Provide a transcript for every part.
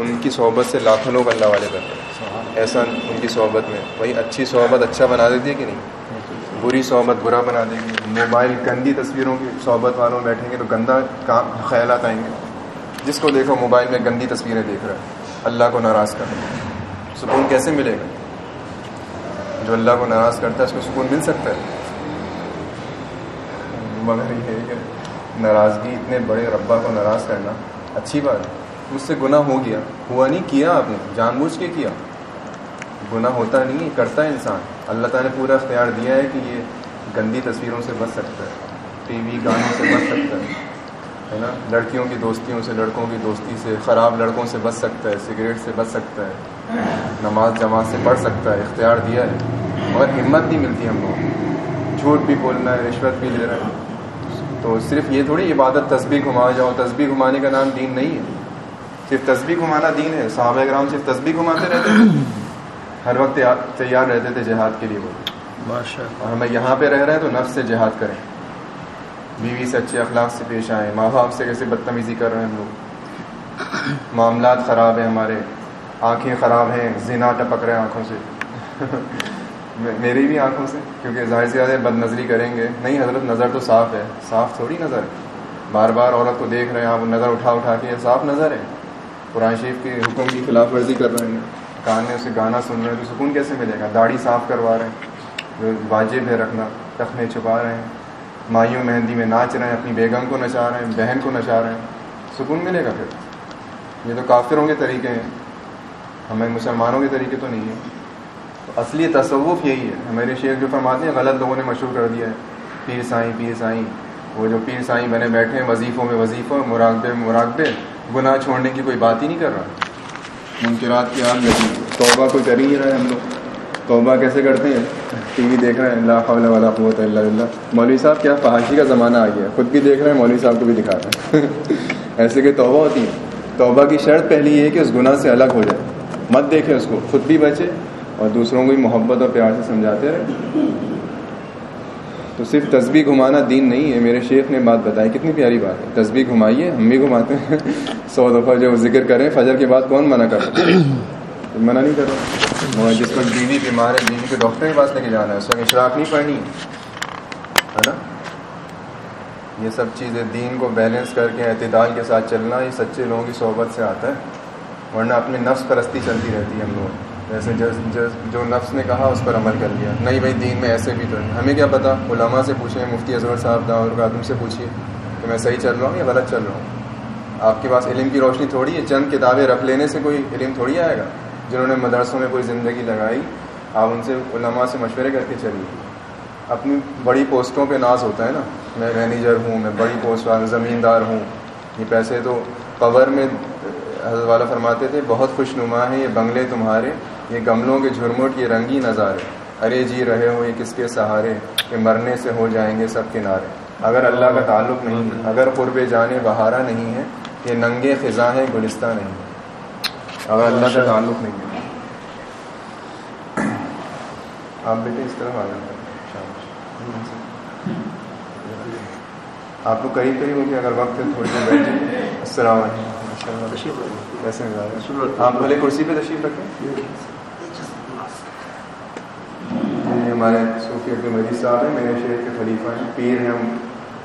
ان کی صحبت سے لاکھوں لوگ اللہ والے بنتے ہیں۔ ایسا ان کی صحبت میں وہی اچھی صحبت اچھا بنا دیتی ہے کہ نہیں؟ بری صحبت برا بنا دے گی۔ موبائل گندی تصویروں کی صحبت والوں بیٹھیں گے تو گندا کام، خیالات آئیں گے۔ جس کو دیکھو موبائل میں گندی تصویریں دیکھ رہا ہے۔ اللہ کو ناراض کر سکون کیسے ملے گا؟ جو اللہ کو ناراض کرتا ہے، اس کو سکون مل سکتا ہے۔ مگر یہ کہ ناراضگی، اتنے بڑے ربا کو ناراض کرنا اچھی بات ہے۔ مجھ سے گناہ ہو گیا۔ ہوا نہیں، کیا آپ نے؟ جان بوجھ کے کیا؟ گناہ ہوتا نہیں، کرتا ہے انسان۔ اللہ تعالیٰ نے پورا اختیار دیا ہے کہ یہ گندی تصویروں سے بچ سکتا ہے۔ ٹی وی گانوں سے بچ سکتا ہے۔ ہے نا؟ لڑکیوں کی دوستیوں سے، لڑکوں کی دوستی سے، خراب لڑکوں سے بچ سکتا ہے، سگریٹ سے بچ سکتا ہے۔ نماز جماعت سے پڑھ سکتا ہے، اختیار دیا ہے۔ اور ہمت نہیں ملتی ہم لوگ جھوٹ بھی بولنا ہے، رشوت بھی لے رہا ہے۔ تو صرف یہ تھوڑی عبادت تصبیح گھما جاؤ۔ تصبیح گھمانے کا نام دین نہیں ہے۔ صرف تصبیح گھمانا دین ہے صحابہ کرام صرف تصبیح گھماتے رہتے تھے۔ ہر وقت تیار رہتے تھے جہاد کے لیے وہ۔ اور ہمیں یہاں پہ رہ رہے ہیں تو نفس سے جہاد کریں۔ بیوی سے اچھے اخلاق سے پیش آئیں ماں باپ سے کیسے بدتمیزی کر رہے ہیں ہم لوگ۔ معاملات خراب ہیں ہمارے آنکھیں خراب ہیں زنا ٹپک رہے ہیں آنکھوں سے۔ میری بھی آنکھوں سے کیونکہ ظاہر سے زیادہ بد نظری کریں گے۔ نہیں حضرت نظر تو صاف ہے صاف تھوڑی نظر ہے۔ بار بار عورت کو دیکھ رہے ہیں آپ نظر اٹھا اٹھا کے صاف نظر ہے۔ قرآن شریف کے حکم کی خلاف ورزی کر رہے ہیں۔ کان میں اسے گانا سن رہے ہیں تو سکون کیسے ملے گا؟ داڑھی صاف کروا رہے ہیں جو واجب ہے رکھنا ٹخنے چھپا رہے ہیں۔ مائیوں مہندی میں ناچ رہے ہیں، اپنی بیگم کو نچا رہے ہیں، بہن کو نچا رہے ہیں۔ سکون ملے گا پھر۔ یہ تو کافروں کے طریقے ہیں۔ ہمیں مسلمانوں کے طریقے تو نہیں ہیں۔ تو اصلی تصوف یہی ہے۔ ہمارے شیخ جو فرماتے ہیں، غلط لوگوں نے مشہور کر دیا ہے۔ پیر سائیں پیر سائیں۔ وہ جو پیر سائیں بنے بیٹھے ہیں، وظیفوں میں وظیفہ، مراقبے مراقبے۔ گناہ چھوڑنے کی کوئی بات ہی نہیں کر رہا۔ منکرات کی آگ لگی۔ توبہ کوئی کر ہی نہیں رہا ہے ہم لوگ۔ توبہ کیسے کرتے ہیں؟ ٹی وی دیکھ رہے ہیں۔ اللہ خبل والا قوت اللہ اللہ مولوی صاحب کیا فحاشی کا زمانہ آ گیا۔ خود بھی دیکھ رہے ہیں، مولوی صاحب کو بھی دکھا رہے ہیں۔ ایسے کہ توبہ ہوتی ہے۔ توبہ کی شرط پہلی یہ ہے کہ اس گناہ سے الگ ہو جائے۔ مت دیکھیں اس کو۔ خود بھی بچے اور دوسروں کو بھی محبت اور پیار سے سمجھاتے رہے۔ تو صرف تصبیح گھمانا دین نہیں ہے۔ میرے شیخ نے بات بتائی، کتنی پیاری بات ہے۔ تصبیح گھمائیے، ہم بھی گھماتے ہیں۔ سو دفعہ جو ذکر کریں، فجر کے بعد کون منع کر منع نہیں کر رہا۔ جس وقت بیوی بیمار ہے بیوی کے ڈاکٹر کے پاس لے کے جانا ہے، اس وقت اشراق نہیں پڑھنی۔ ہے نا؟ یہ سب چیزیں دین کو بیلنس کر کے، اعتدال کے ساتھ چلنا، یہ سچے لوگوں کی صحبت سے آتا ہے۔ ورنہ اپنی نفس پرستی چلتی رہتی ہے ہم لوگ جیسے جو نفس نے کہا اس پر عمل کر لیا۔ نہیں بھائی، دین میں ایسے بھی تو نہیں۔ ہمیں کیا پتا؟ علماء سے پوچھیں، مفتی اظہر صاحب داور خاتم سے پوچھیے کہ میں صحیح چل رہا ہوں یا غلط چل رہا ہوں۔ آپ کے پاس علم کی روشنی تھوڑی ہے؟ چند کتابیں رکھ لینے سے کوئی علم تھوڑی آئے گا؟ جنہوں نے مدرسوں میں کوئی زندگی لگائی، آپ ان سے علماء سے مشورے کر کے چلیے۔ اپنی بڑی پوسٹوں پہ ناز ہوتا ہے نا۔ میں مینیجر ہوں، میں بڑی پوسٹ والا زمیندار ہوں۔ یہ پیسے تو قبر میں حضرت والا فرماتے تھے، بہت خوش نما ہیں یہ بنگلے تمہارے۔ یہ گملوں کے جھرمٹ یہ رنگی نظارے۔ ارے جی رہے ہو یہ کس کے سہارے؟ کہ مرنے سے ہو جائیں گے سب کنارے۔ اگر اللہ کا تعلق نہیں اگر قرب جانے بہارا نہیں ہے یہ ننگے خزاں ہے گلستہ نہیں ہے اگر اللہ کا تعلق نہیں ہے۔ آپ بیٹے اس طرح آ جاتے آپ کو قریب قریب ہوگی اگر وقت ہے تھوڑی دیر بیٹھے السلام علیکم۔ کیسے آپ بھلے کرسی پہ تشریف رکھیں۔ ہمارے صوفی عبد مجید صاحب ہیں میرے شہر کے خلیفہ ہیں۔ پیر ہیں ہم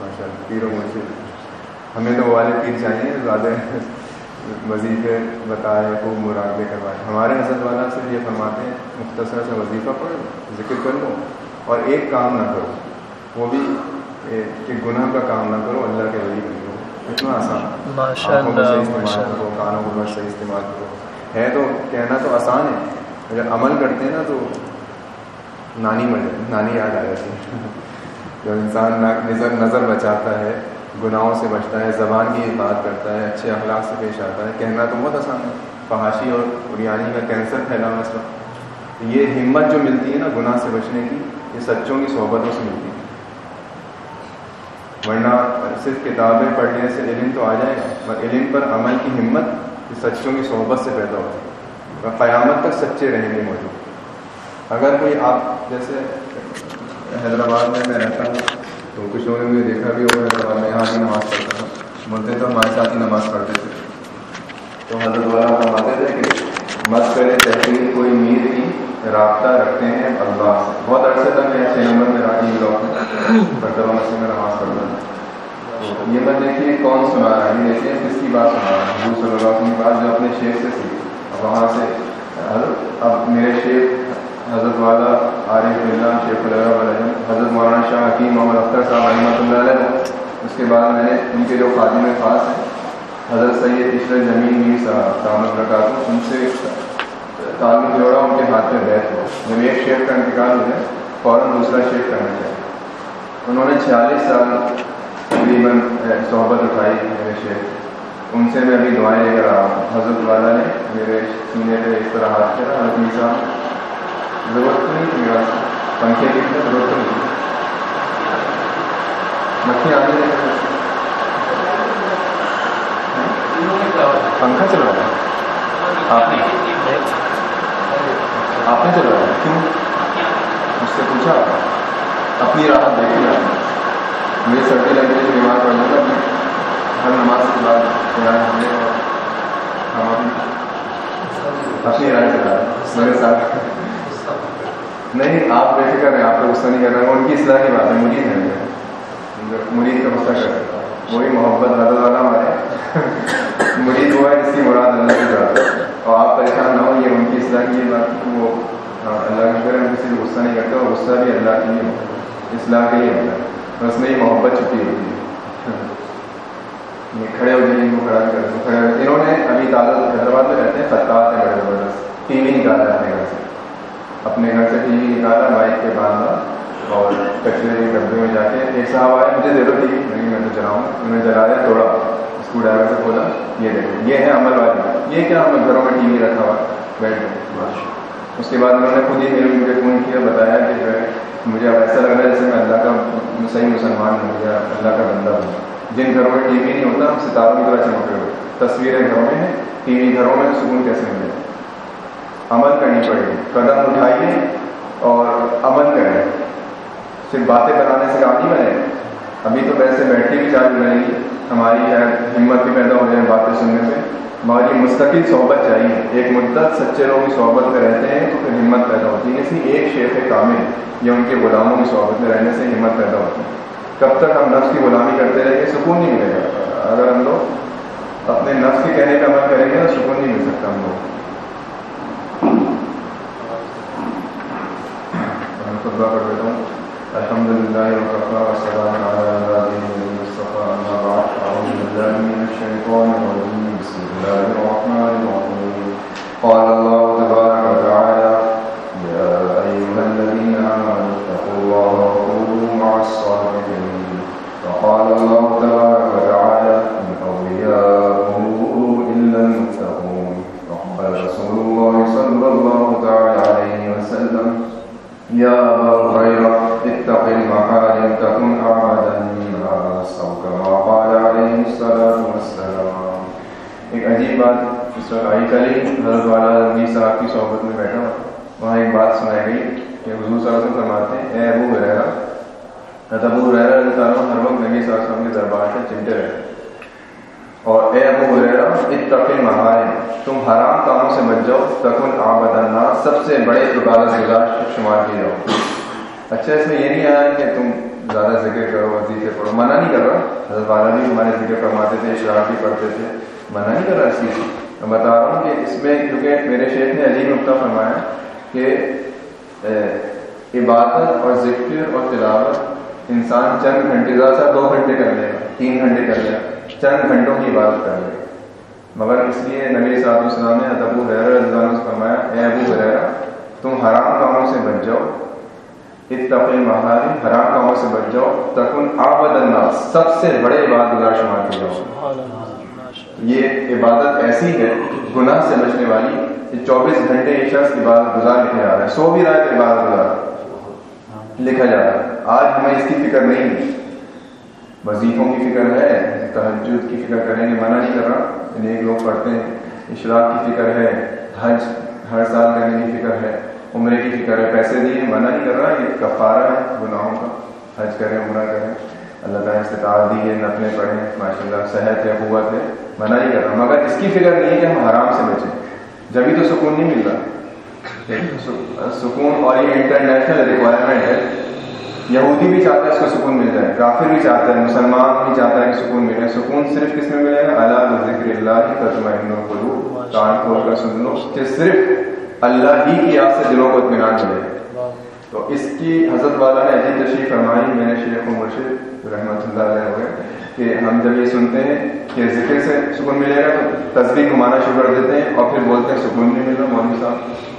ماشاء اللہ پیر و مرشد ہمیں تو والے پیر چاہیے زیادہ وظیفے بتائے خوب مراقبے کروائے۔ ہمارے حضرت والا سے یہ فرماتے ہیں مختصر سے وظیفہ پڑھو ذکر کر لو اور ایک کام نہ کرو۔ وہ بھی کہ گناہ کا کام نہ کرو اللہ کے ولی بن لو اتنا آسان۔ استعمال کرو کانوں کو بس صحیح استعمال کرو۔ ہے تو کہنا تو آسان ہے جب عمل کرتے ہیں نا تو نانی مر نانی یاد آ جاتی ہے۔ جب انسان نظر نظر بچاتا ہے، گناہوں سے بچتا ہے، زبان کی بات کرتا ہے، اچھے اخلاق سے پیش آتا ہے، کہنا تو بہت آسان ہے۔ فحاشی اور بریانی کا کینسر پھیلا ہوا اس وقت۔ یہ ہمت جو ملتی ہے نا گناہ سے بچنے کی، یہ سچوں کی صحبتوں سے ملتی ہے۔ ورنہ صرف کتابیں پڑھنے سے علم تو آ جائے گا پر علم پر عمل کی ہمت یہ سچوں کی صحبت سے پیدا ہوتی ہے۔ اور قیامت تک سچے رہیں گے موجود۔ اگر کوئی آپ جیسے حیدرآباد میں میں رہتا ہوں، تو کچھ لوگوں نے مجھے دیکھا بھی وہ حیدرآباد میں، یہاں کی نماز پڑھتا تھا بولتے تو ہمارے ساتھ ہی نماز پڑھتے تھے۔ تو حضرت والا فرماتے تھے کہ مشکل تحقیق کوئی میر کی رابطہ رکھتے ہیں اللہ سے۔ بہت عرصے تک میں چھ نمبر میں راجی بلاک مرتبہ مسجد میں نماز پڑھتا ہوں یہ میں دیکھیے کون سنا رہا ہے، یہ دیکھیے کس کی بات سنا رہا ہے۔ حضور صلی اللہ علیہ وسلم کی بات جو اپنے شیخ سے سی اب وہاں سے اب میرے شیخ حضرت والا عارف اللہ شیخ اللہ علیہ حضرت مولانا شاہ حکیم محمد اختر صاحب رحمۃ اللہ علیہ، اس کے بعد میں نے ان کے جو خادم خاص ہیں، حضرت سید عشرت جمیل میر صاحب دامت رکھا ان سے تعلق جوڑا ان کے ہاتھ میں بیٹھ ہو۔ جب ایک شیخ کا انتقال ہو جائے، فوراً دوسرا شیخ کرنا چاہیے انہوں نے چھیالیس سال تقریباً صحبت اٹھائی میرے شیخ۔ ان سے میں ابھی دعائیں لے کر رہا ہوں۔ حضرت والا نے میرے سینے پہ اس طرح ہاتھ کیا حضرت صاحب ضرورت نہیں تھی میرا پنکھے کی ضرورت نہیں تھی مکھی آنے پنکھا چل رہا ہے آپ نے آپ نے چلوایا کیوں مجھ سے پوچھا اپنی راحت دیکھی آپ نے مجھے سردی لگ رہی بیمار پڑنا تھا ہر نماز کے بعد ہم نے ہم اپنی رائے چلا میرے ساتھ نہیں، آپ بے فکر ہیں، آپ کو غصہ نہیں کر رہے ان کی اصلاح کی بات ہے، مرید ہے مرید کا غصہ کر وہی محبت حضرت والا ہمارے مرید ہوا ہے جس کی مراد اللہ کی بات ہے۔ اور آپ پریشان نہ ہو یہ ان کی اصلاح کی بات وہ اللہ کے کرے کسی بھی غصہ نہیں کرتا اور غصہ بھی اللہ کے لیے اصلاح کے لیے ہوتا ہے۔ بس میں یہ محبت چھپی ہوتی ہے۔ یہ کھڑے ہو جائیں کو کھڑا کر انہوں نے ابھی تازہ حیدرآباد میں رہتے ہیں خطاط ہیں بڑے زبردست۔ ٹی وی نکالا اپنے گھر سے اپنے گھر سے ٹی وی نکالا بائک کے باندھا اور کچرے کے ڈبے میں جا کے ایک صاحب آئے، مجھے دے دو ٹی وی۔ میں تو چلاؤں۔ انہوں نے جلایا تھوڑا۔ اسکرو ڈرائیور سے کھولا یہ دیکھو، یہ ہے عمل والی۔ یہ کیا ہم گھروں میں ٹی وی رکھا ہوا۔ بیٹھ گئے اس کے بعد انہوں نے خود ہی میرے مجھے فون کیا، بتایا کہ جو ہے، مجھے اب ایسا لگ رہا ہے جیسے میں اللہ کا صحیح مسلمان ہوں یا اللہ کا بندہ ہوں۔ جن گھروں میں ٹی وی نہیں ہوتا، ہم ستاروں کی طرح چمک رہے ہو۔ تصویریں گھروں میں ہیں، ٹی وی گھروں میں سکون کیسے ملے؟ عمل کرنی پڑے۔ گی قدم اٹھائیے اور عمل کریں۔ صرف باتیں بنانے سے کام نہیں بنے۔ ابھی تو ویسے بیٹھے بھی چالو رہے گی۔ ہماری شاید ہمت بھی پیدا ہو جائے باتیں سننے سے۔ مگر یہ مستقل صحبت چاہیے۔ ایک مدت سچے لوگ صحبت میں رہتے ہیں تو پھر ہمت پیدا ہوتی ہے۔ اسی ایک شیخ کامل یا ان کے غلاموں کی صحبت میں رہنے سے ہمت پیدا ہوتی ہے۔ کب تک ہم نفس کی غلامی کرتے رہیں گے؟ سکون نہیں ملے گا۔ اگر ہم لوگ اپنے نفس کے کہنے کا عمل کریں گے تو سکون نہیں مل سکتا ہم لوگ الحمد لله وكفى وسلام على عباده الذين اصطفى اما بعد اعوذ بالله من الشيطان الرجيم بسم الله الرحمن الرحيم قال الله تبارك وتعالى يا ايها الذين امنوا اتقوا الله وكونوا مع الصالحين فقال الله تبارك يا ابا هريره اتق المحارم تكن أعمد الناس أو كما قال عليه الصلاة والسلام. ایک عجیب بات اس وقت آئی کل حضرت والا رضی صاحب کی صحبت میں بیٹھا وہاں ایک بات سنائی گئی کہ حضور صلی اللہ علیہ وسلم فرماتے ہیں، اے ابو ہریرا حضرت ابو ہریرا رضی اللہ عنہ ہر وقت نبی صلی اللہ علیہ وسلم کے دربار سے چمٹے رہے اور اے ابو ہریرا اتق المحارم، تم حرام کاموں سے بچ جاؤ، تکن عبد الناس سب سے بڑے عبادت گزار شمار کی جاؤ۔ اچھا اس میں یہ نہیں آیا کہ تم زیادہ ذکر کرو وزیفے پڑھو۔ منع نہیں کر رہا۔ حضرت والا بھی ہمارے ذکر فرماتے تھے شراب بھی پڑھتے تھے۔ منع نہیں کر رہا اس چیز میں بتا رہا ہوں کہ اس میں، کیونکہ میرے شیخ نے عجیب نقطہ فرمایا کہ عبادت اور ذکر اور تلاوت انسان چند گھنٹے زیادہ دو گھنٹے کر لے گا، تین گھنٹے کر لے گا۔ چند گھنٹوں کی عبادت کر لے۔ مگر اس لیے نبی صاحب السلام نے ابو حیر فرمایا، اے ابو حیرا تم حرام کاموں سے بچ جاؤ۔ اتقی محاری حرام کاموں سے بچ جاؤ۔ تکن آبد الناس، سب سے بڑے عبادت گزار شمار کی جاؤ۔ یہ عبادت ایسی ہے، گناہ سے بچنے والی یہ چوبیس گھنٹے یہ شخص عبادت گزار لکھا جا رہا ہے۔ سو بھی رہا عبادت گزار لکھا جا رہا ہے۔ آج ہمیں اس کی فکر نہیں ہے۔ وظیفوں کی فکر ہے تحجد کی فکر کریں گے منع نہیں کر رہا۔ یعنی نیک لوگ پڑھتے ہیں، اشراق کی فکر ہے، حج ہر سال کرنے کی فکر ہے، عمرے کی فکر ہے، پیسے دیے، منع نہیں کر رہا۔ یہ کفارہ ہے گناہوں کا۔ حج کریں، عمرہ کریں۔ اللہ تعالیٰ استطاعت دی ہے، نقلیں پڑھیں۔ ماشاء اللہ صحت ہے، قوت ہے۔ منع نہیں کر رہا۔ مگر اس کی فکر نہیں ہے کہ ہم حرام سے بچیں۔ جبھی تو سکون نہیں مل رہا۔ سکون اور یہ انٹرنیشنل ریکوائرمنٹ ہے۔ یہودی بھی چاہتا ہے اس کو سکون مل جائے، کافر بھی چاہتا ہے، مسلمان بھی چاہتا ہے کہ سکون ملے۔ سکون صرف کس میں ملے؟ گا اللہ ذکر اللہ ہی تجمہ کرو کان کھول کر سن لو کہ صرف اللہ ہی کی یاد سے دلوں کو اطمینان ملے۔ تو اس کی حضرت والا نے عجیب تشریف فرمائی، میں نے شیخ و مرشد رحمۃ اللہ علیہ ہوئے، کہ ہم جب یہ سنتے ہیں کہ ذکر سے سکون ملے گا تو تصویر گھمانا شروع کر دیتے ہیں اور پھر بولتے ہیں سکون نہیں مل رہا مولوی صاحب۔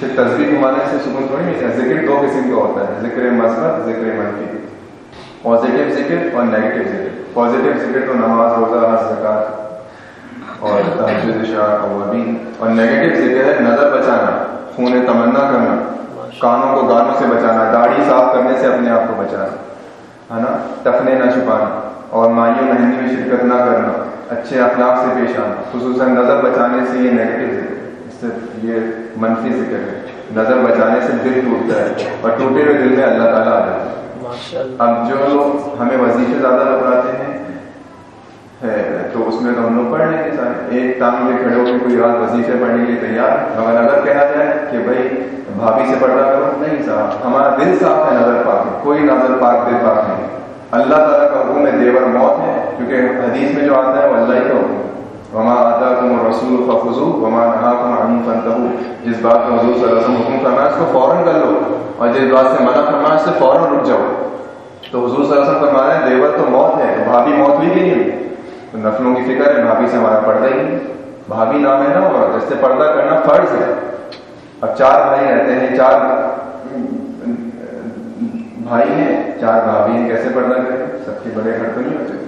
پھر تصویر گھمانے سے سکون تھوڑی نہیں ہے ذکر دو قسم کا ہوتا ہے ذکر مثبت ذکر منفی پازیٹیو ذکر اور نیگیٹو ذکر پازیٹیو ذکر تو نماز روزہ ہر زکات اور تحجد شاہ اور نیگیٹو ذکر ہے نظر بچانا خون تمنا کرنا کانوں کو گانوں سے بچانا داڑھی صاف کرنے سے اپنے آپ کو بچانا ہے نا ٹکنے نہ چھپانا اور مائیوں مہندی میں شرکت نہ کرنا اچھے اخلاق سے پیش آنا خصوصاً نظر بچانے سے یہ نیگیٹو ذکر سے یہ منفی ذکر ہے۔ نظر بچانے سے دل ٹوٹتا ہے اور ٹوٹے ہوئے دل میں اللہ تعالیٰ آ جاتا ہے۔ اب جو لوگ ہمیں وظیفے زیادہ لگاتے ہیں تو اس میں تو ہم لوگ پڑھ لیں گے سارے۔ ایک ٹانگ میں کھڑے ہو کے کوئی رات وظیفے پڑھنے کے لیے تیار مگر اگر کہا جائے کہ بھائی بھابھی سے پڑھا کرو نہیں صاحب ہمارا دل صاف ہے نظر پاک ہے۔ کوئی نظر پاک دل پاک نہیں۔ اللہ تعالیٰ کا حکم ہے دیور موت ہے کیونکہ حدیث میں جو آتا ہے وہ اللہ ہی کا حکم ہے۔ وما آتا تم رسول وما نہا تم عن فنتہو جس بات میں حضور صلی اللہ علیہ وسلم حکم فرمایا اس کو فوراً کر لو اور جس بات سے منع فرمایا اس سے فوراً رک جاؤ۔ تو حضور صلی اللہ علیہ وسلم فرما رہے ہیں دیور تو موت ہے بھابھی موت ہوئی کہ نہیں تو نفلوں کی فکر ہے، بھابھی سے ہمارا پردہ ہی نہیں۔ بھابھی نام ہے نا اور اس سے پردہ کرنا فرض ہے۔ اب چار بھائی رہتے ہیں، چار بھائی ہیں، چار بھابھی ہیں، کیسے پردہ کریں؟ سب کے بڑے گھر تو نہیں ہوتے۔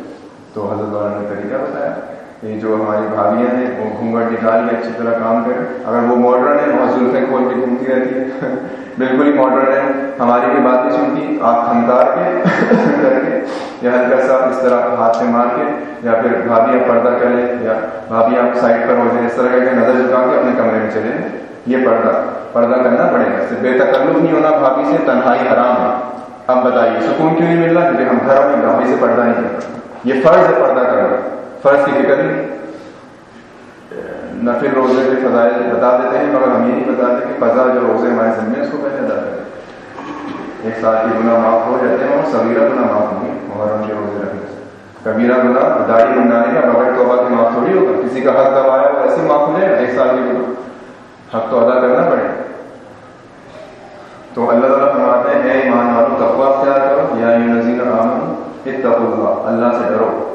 تو حضرت والا نے طریقہ بتایا۔ یہ جو ہماری بھابیاں ہیں، وہ گھونگھٹ نکال کے اچھی طرح کام کریں۔ اگر وہ ماڈرن ہے وہاں زلفیں کھول کے گھومتی رہتی ہے بالکل ہی ماڈرن ہے ہماری بھی بات نہیں سنتی آپ تھنکار کے کر کے، یا ہلکا سا اس طرح ہاتھ سے مار کے، یا پھر بھابھی آپ پردہ کر لیں یا بھابھی آپ سائڈ پر ہو جائیں، اس طرح کر کے نظر جھکا کے اپنے کمرے میں چلے یہ پردہ پردہ کرنا پڑے گا۔ اس سے بے تکلف نہیں ہونا، بھابھی سے تنہائی حرام ہے۔ اب بتائیے، سکون کیوں نہیں مل رہا؟ کیونکہ ہم گھر میں بھابھی سے پردہ نہیں کرتے۔ یہ فرض ہے پردہ کرنا۔ فرض کی فکر نہیں نفل روزے کے فضائل بتا دیتے ہیں، مگر ہم یہ نہیں بتاتے کہ فضا جو روزے ہمارے ذمے اس کو پہلے ادا کریں ایک سال کی گناہ معاف ہو جاتے ہیں اور سبیرہ گناہ معاف ہوں گے محرم کے روزے رکھنے سے کبیرہ گناہ داڑھی بنانے کا بغیر توبہ کے معاف تھوڑی ہوگا۔ کسی کا حق دبایا وہ ایسے معاف ہو جائے گا۔ ایک سال کی گناہ۔ حق تو ادا کرنا پڑے۔ گا تو اللہ تعالیٰ فرماتے ہیں، اے ایمان والو تقوا اختیار کرو۔ یا یہ نظیر عام اتقوا اللہ سے ڈرو۔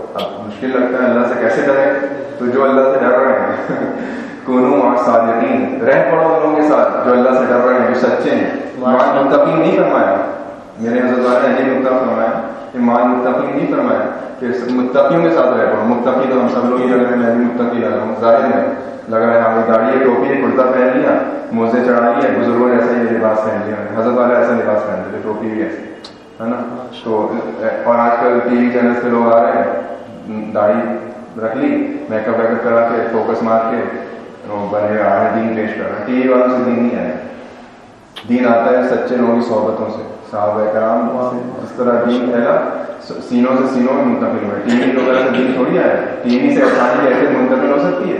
مشکل لگتا ہے اللہ سے کیسے ڈرے؟ تو جو اللہ سے ڈر رہے ہیں کونوں اور صادقین۔ رہ پڑو ان لوگوں کے ساتھ، جو اللہ سے ڈر رہے ہیں، جو سچے ہیں۔ مان متقین نہیں فرمایا۔ میرے حضرت والے نے یہ نقطہ فرمایا۔ کہ مان متقین نہیں فرمایا کہ متقیوں کے ساتھ رہ پڑو۔ متقی تو ہم سب لوگ ہی لگ رہے ہیں، میں بھی متقی لگ رہا ہوں۔ ظاہر میں لگ رہا ہے ہمیں داڑھی ہے ٹوپی ہے کرتا پہن لیا، موزے چڑھا لیا بزرگوں نے ایسا ہی لباس پہن لیا۔ حضرت والے ایسا لباس پہنتے تھے ٹوپی بھی ایسی۔ ہے نا؟ تو، اور آج کل ٹی وی چینل سے لوگ آ رہے ہیں۔ داڑھی رکھ لی۔ میک اپ ویک اپ کرا کے فوکس مار کے بنے آ رہے دین پیش کر رہے ہیں ٹی وی والوں سے دین نہیں آیا دین آتا ہے سچے لوگوں کی صحبتوں سے، صحابہ کرام اس طرح دین پھیلا۔ سینوں سے سینوں میں منتقل ہوئے۔ ٹی وی وغیرہ سے دین تھوڑی آیا ٹی وی سے آسانی کیسے منتقل ہو سکتی ہے۔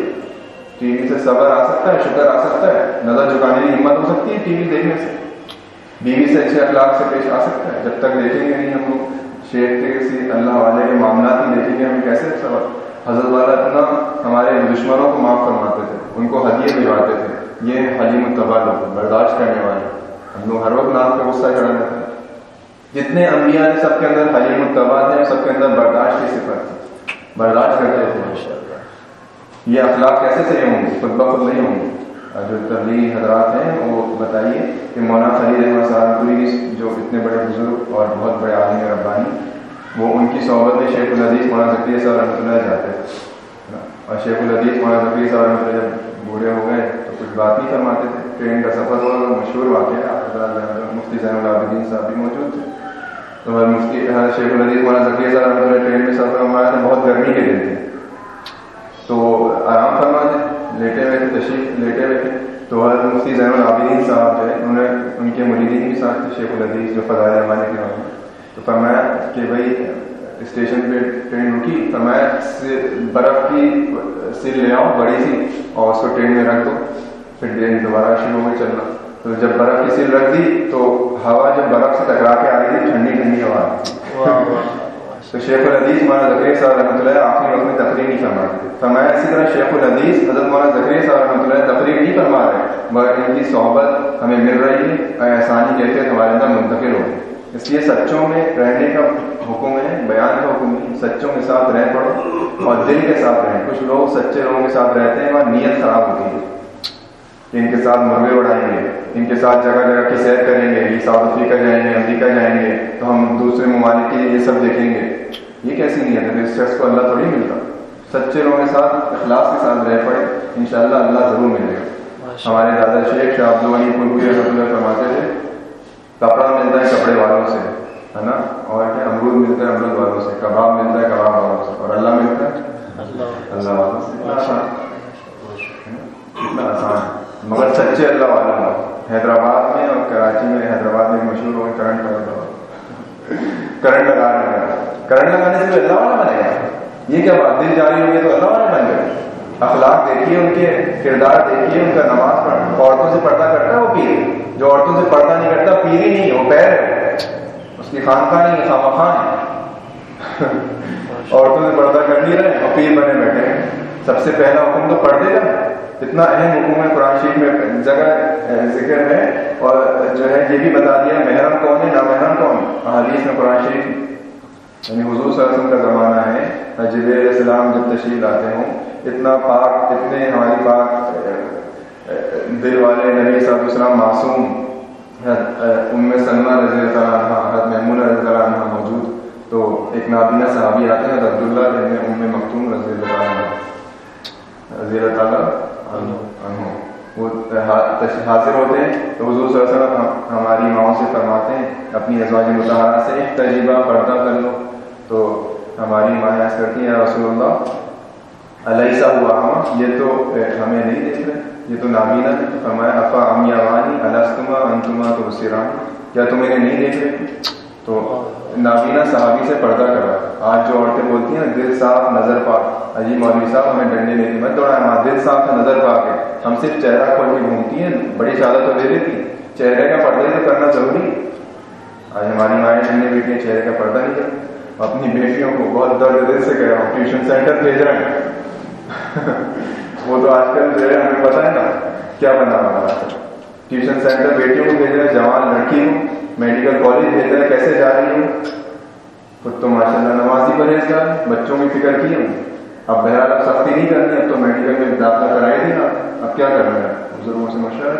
ٹی وی سے صبر آ سکتا ہے، شکر آ سکتا ہے۔ نظر جھکانے کی ہمت ہو سکتی ہے ٹی وی دیکھنے سے۔ بیوی سے اچھے اخلاق سے پیش آ سکتا ہے۔ جب تک دیکھیں گے نہیں ہم لوگ۔ شیخ کے کسی اللہ والے کے معاملات نہیں دیکھیں گے ہمیں کیسے اچھا سبق حضرت والا اتنا ہمارے دشمنوں کو معاف فرماتے تھے، ان کو ہدیے بھجواتے تھے۔ یہ حلیم الطبا لوگ، برداشت کرنے والے۔ ہم لوگ ہر وقت نام کا غصہ چڑھا دیتے ہیں جتنے انبیاء ہیں سب کے اندر حلیم الطبا تھے سب کے اندر برداشت کی صفت تھی۔ برداشت کرتے تھے۔ یہ اخلاق کیسے صحیح ہوں گے؟ خود بخود نہیں ہوں گے۔ جو تبلیغی حضرات ہیں، وہ بتائیے کہ مولانا خلید احمد سہارنپوری جو اتنے بڑے بزرگ اور بہت بڑے عالم کی صحبت میں شیخ الحدیث مولانا ذکری صاحب رحمۃ اللہ جاتے اور شیخ الحدیث مولانا ذکری صاحب رحمۃ اللہ جب بوڑھے ہو گئے تو کچھ بات نہیں فرماتے تھے. ٹرین کا سفر ہوا تو مشہور واقعہ ہے. مفتی زین العابدین صاحب بھی موجود تھے. تو مفتی شیخ الحدیث مولانا ذکری صاحب رحمۃ اللہ ٹرین میں سفر ہمارا تھا بہت گرمی کے دن تھے تو آرام فرما تھے لیٹے ہوئے تھے، تشریف لیٹے ہوئے تھے. تو حضرت مفتی زین العابدین صاحب جو ہے، انہوں نے، ان کے مریدین کے ساتھ شیخ الحدیث جو فضائل ہمارے کے تو فرمایا کہ بھائی اسٹیشن پہ ٹرین رکی تو میں برف کی سل لے آؤں بڑی سی اور اس کو ٹرین میں رکھ دو۔ پھر ٹرین دوبارہ شروع ہو چلنا۔ تو جب برف کی سل رکھ دی تو ہوا جب برف سے ٹکرا کے آ رہی تھی ٹھنڈی ٹھنڈی ہوا۔ تو شیخ الحدیث مولانا زکری صاحب رحمۃ اللہ آخری وقت میں تقریر نہیں فرماتے تھے۔ فرمایا اسی طرح شیخ الحدیث حضرت مولانا زکری صاحب رحمۃ اللہ تقریر نہیں فرما رہے مگر ان کی صحبت ہمیں مل رہی ہے۔ احسانی کیفیت ہمارے اندر منتقل ہو رہی اس لیے سچوں میں رہنے کا حکم ہے بیان کا حکم ہے سچوں کے ساتھ رہ پڑو اور دل کے ساتھ رہیں کچھ لوگ سچے لوگوں کے ساتھ رہتے ہیں وہاں نیت خراب ہوتی ہے۔ ان کے ساتھ مرغے اڑائیں گے۔ ان کے ساتھ جگہ جگہ کی سیر کریں گے یہ ساؤتھ افریقہ جائیں گے امریکہ جائیں گے۔ تو ہم دوسرے ممالک کے یہ سب دیکھیں گے۔ یہ کیسی نیت ہے؟ اس شخص کو اللہ تھوڑی ملتا۔ سچے لوگوں کے ساتھ اخلاص کے ساتھ رہ پڑے انشاءاللہ اللہ ضرور ملے گا۔ ہمارے دادا شیخ شاہ عبد الغنی پور فرماتے تھے کپڑا ملتا ہے کپڑے والوں سے ہے نا اور کیا امرود ملتا ہے امرود والوں سے کباب ملتا ہے کباب والوں سے اور اللہ ملتا ہے اللہ والوں سے اتنا آسان اتنا آسان مگر سچے اللہ والا حیدرآباد میں اور کراچی میں حیدرآباد میں مشہور ہو گئے کرنٹ لگا کرنٹ لگا رہے ہیں کرنٹ لگانے سے اللہ والا بنے گا یہ کیا بات دل جاری ہو گئی تو اللہ والا بن گئے اخلاق دیکھیے ان کے کردار دیکھیے ان کا نماز پڑھ عورتوں سے پردہ کرتا ہے وہ پیر جو عورتوں سے پردہ نہیں کرتا پیر ہی نہیں وہ پیر ہے۔ اس کی خانقاہ نہیں خام خان ہے۔ عورتوں سے پردہ کر نہیں رہے اور پیر بنے بیٹھے ہیں۔ سب سے پہلا حکم تو پردے کا۔ اتنا اہم حکم ہے قرآن شریف میں جگہ ذکر ہے اور جو ہے یہ بھی بتا دیا محرم کون ہے نامحرم کون ہے۔ حدیث میں قرآن شریف یعنی حضور صلی اللہ علیہ وسلم کا زمانہ ہے جب السلام جب تشریف لاتے ہوں اتنا پاک اتنے ہماری پاک دل والے نبی صاحب السلام معصوم ام سلمہ رضی اللہ عنہ، حضرت محمود رضی اللہ عنہ موجود۔ تو ایک نابینا صحابی آتے ہیں عبداللہ ابن ام مختوم رضی اللہ عنہ۔ رضی اللہ تعالیٰ عنہ وہ حاضر ہوتے ہیں، تو حضور صلی اللہ علیہ وسلم ہماری ماؤں سے فرماتے ہیں، اپنی ازواج متحرہ سے ایک تجربہ پردہ کر لو۔ تو ہماری ماں ایسا کرتی ہیں رسول اللہ علیہ سا ہوا ہم، یہ تو ہمیں نہیں دیکھ رہے۔ یہ تو نابینا ہے تو فرمایا، افا امی اوانی انتما تو سران کیا تم انہیں نہیں دیکھ رہے؟ تو نابینا صحابی سے پردہ کرا۔ آج جو عورتیں بولتی ہیں، دل صاف، نظر پاک. عجیب مولوی صاحب ہمیں ڈنڈے لیتی میں توڑا ہمارا ہاں، دل صاف ہے، نظر پاک ہے۔ ہم صرف چہرہ کھول کے گھومتی ہیں، بڑی شادت تو دے دیتی چہرے کا پردہ تو کرنا ضروری ہے۔ آج ہماری مائیں ڈنڈے بیٹیاں چہرے کا پردہ نہیں کرتی اپنی بیٹیوں کو بہت درد دل سے کہہ رہا ہوں، ٹیوشن سینٹر بھیج رہے ہیں وہ تو آج کل جو ہے، ہمیں پتا ہے نا، کیا بنا ہمارا ٹیوشن سینٹر بیٹیوں کو بھیج رہے ہیں، جوان لڑکی ہوں، میڈیکل کالج بھیج رہے ہیں، کیسے جا رہی ہوں؟ خود تو ماشاء اللہ نمازی پرہیز کر بچوں کی فکر کی ہوں اب بہرحال اب سختی نہیں کرنی، اب تو میڈیکل میں داخلہ کرائی تھی نا۔ اب کیا کرنا ہے؟ بزرگوں سے مشورہ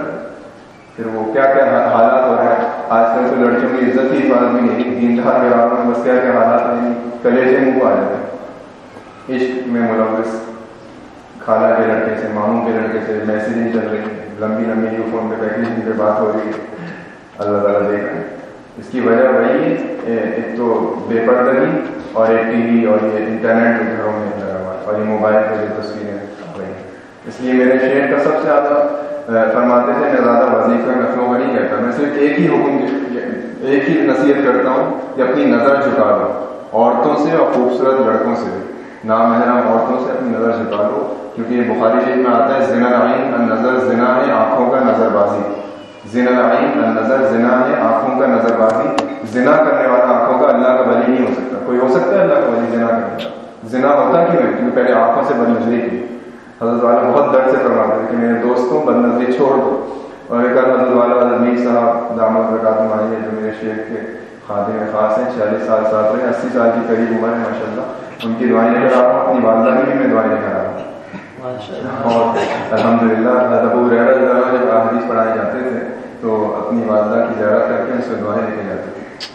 پھر وہ کیا کیا حالات ہو رہے ہیں؟ آج کل تو لڑکیوں کی عزت کی حفاظت بھی نہیں، دین دار کے رہا میں بس کیا کیا حالات نہیں کلیجے منہ آ جاتے ہیں عشق میں ملوث۔ خالہ کے لڑکے سے، ماموں کے لڑکے سے میسیجنگ چل رہی۔ ہے لمبی لمبی جو فون پہ پیکیجنگ پہ بات ہو رہی ہے اللہ تعالیٰ دیکھ۔ رہے ہیں اس کی وجہ وہی ایک تو بے پردگی اور ایک ٹی وی اور یہ انٹرنیٹ کے گھروں میں لگا ہوا اور یہ موبائل پہ جو تصویریں رہی ہیں۔ اس لیے میرے شہر کا سب سے زیادہ فرماتے تھے، میں زیادہ وظیفہ نقلوں کا نہیں کہتا۔ میں صرف ایک ہی حکم ایک ہی نصیحت کرتا ہوں کہ اپنی نظر جھکا لو عورتوں سے اور خوبصورت لڑکوں سے۔ نامحرم عورتوں سے اپنی نظر جھکا لو۔ کیونکہ یہ بخاری شریف میں آتا ہے، زنا عین نظر، زنا ہے آنکھوں کا نظر بازی۔ زنا عین نظر، زنا ہے آنکھوں کا نظر بازی۔ زنا کرنے والا آنکھوں کا اللہ کا ولی نہیں ہو سکتا۔ کوئی ہو سکتا ہے اللہ کا ولی زنا کرنے کا؟ زنا ہوتا کیوں ہے؟ کیونکہ پہلے آنکھوں سے بد نظری کی۔ حضرت والا بہت درد سے فرماتے ہیں کہ میرے دوستوں بد نظری چھوڑ دو۔ اور ایک حضرت والا حضرت میر صاحب دامت برکات مانی ہے جو میرے شیخ کے خادم خاص ہیں چھیالیس سال ساتھ رہے اسی سال کی قریب عمر ہے ماشاء اللہ ان کی دعائیں لے کر رہا ہوں اپنی والدہ کی بھی میں دعائیں لے کر رہا ہوں اور الحمد للہ اللہ ابو رحرت جب حدیث پڑھائے جاتے تھے تو اپنی والدہ کی زیارت کر کے اس سے دعائیں لے کے جاتے تھے۔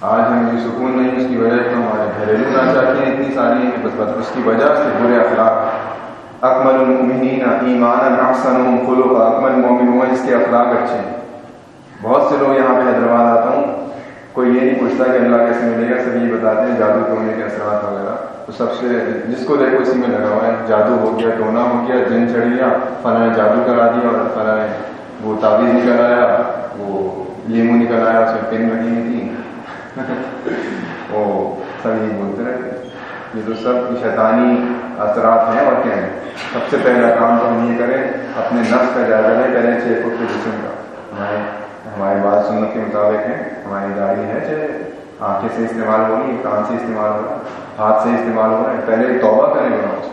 آج ہمیں مجھے سکون نہیں اس کی وجہ سے ہمارے گھریلو نہ چاہتے ہیں اتنی ساری ہیں بس بس اس کی وجہ سے برے اخلاق۔ اکمل المؤمنین ایمان احسن خلق اکمل مومن جس کے اخلاق اچھے ہیں۔ بہت سے لوگ یہاں پہ حیدرآباد آتا ہوں۔ کوئی یہ نہیں پوچھتا کہ اللہ کیسے ملے گا، سب یہ بتاتے ہیں، جادو ٹونے کے اثرات وغیرہ تو سب سے جس کو دیکھو اسی میں لگا ہوا ہے، جادو ہو گیا، ٹونا ہو گیا جن چڑھ گیا، فلاں نے جادو کرا دیا اور فلاں وہ تعویذ نکل آیا، وہ لیمو نکل آیا، اس میں پین لگی ہوئی تھی۔ وہ سب یہی بولتے رہتے یہ تو سب شیطانی اثرات ہیں اور کیا ہیں؟ سب سے پہلا کام تو ہم یہ کریں، اپنے نفس کا جائزہ لیں کریں چھ فٹ کے جسم کا۔ ہمارے ہماری بات سننے کے مطابق ہے، ہماری گاڑی ہے چاہے آنکھیں سے استعمال ہو رہی ہے، کان سے استعمال ہو رہا ہے، ہاتھ سے استعمال ہو رہا ہے، پہلے توبہ کریں گے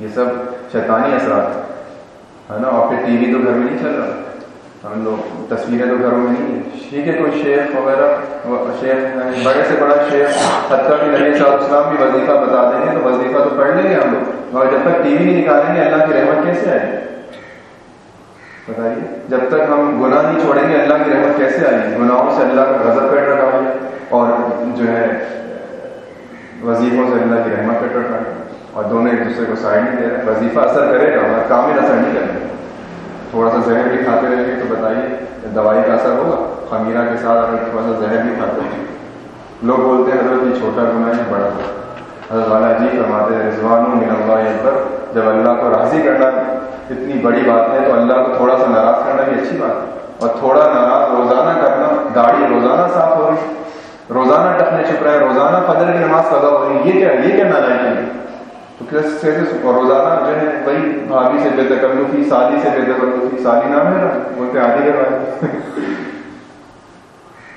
یہ سب شیطانی اثرات ہے نا؟ اور پھر ٹی وی تو گھر میں نہیں چل رہا۔ ہم لوگ تصویریں تو گھروں میں نہیں ٹھیک ہے کوئی شیخ وغیرہ، شیخ، بڑے سے بڑا شیخ، حتیٰ کہ نبی صاحب اسلام بھی وظیفہ بتا دیں گے تو وظیفہ تو پڑھ لیں گے ہم لوگ۔ اور جب تک ٹی وی نہیں نکالیں گے، اللہ کی رحمت کیسے آئے گی؟ بتائیے، جب تک ہم گناہ نہیں چھوڑیں گے، اللہ کی رحمت کیسے آئے گی؟ گناہوں سے اللہ کا غضب پیٹ رکھا ہے اور جو ہے، وظیفوں سے اللہ کی رحمت پیٹ رکھا ہے اور دونوں ایک دوسرے کو سائڈ نہیں دے رہے وظیفہ اثر کرے گا مگر کامل اثر نہیں کرے گا۔ تھوڑا سا زہر بھی کھاتے رہیں گے تو بتائیے، دوائی کا اثر ہوگا؟ خمیرہ کے ساتھ اگر تھوڑا سا زہر بھی کھاتے ہیں۔ لوگ بولتے ہیں، حضرت یہ چھوٹا گناہ ہے بڑا۔ حضرت والا جی فرماتے ہیں رضوان من اللہ پر جب اللہ کو راضی کرنا اتنی بڑی بات ہے تو اللہ کو تھوڑا سا ناراض کرنا بھی اچھی بات ہے۔ اور تھوڑا ناراض، روزانہ کرنا داڑھی روزانہ صاف ہو رہی، روزانہ ٹکنے چھپ رہے، روزانہ فجر کی نماز پیدا ہو رہی، یہ کیا یہ کیا نالائک ہے؟ تو روزانہ جو ہے وہی بھابھی سے بے تکلفی، سالی سے بے تکلفی، سالی نام ہے نا بولتے آدھی کروا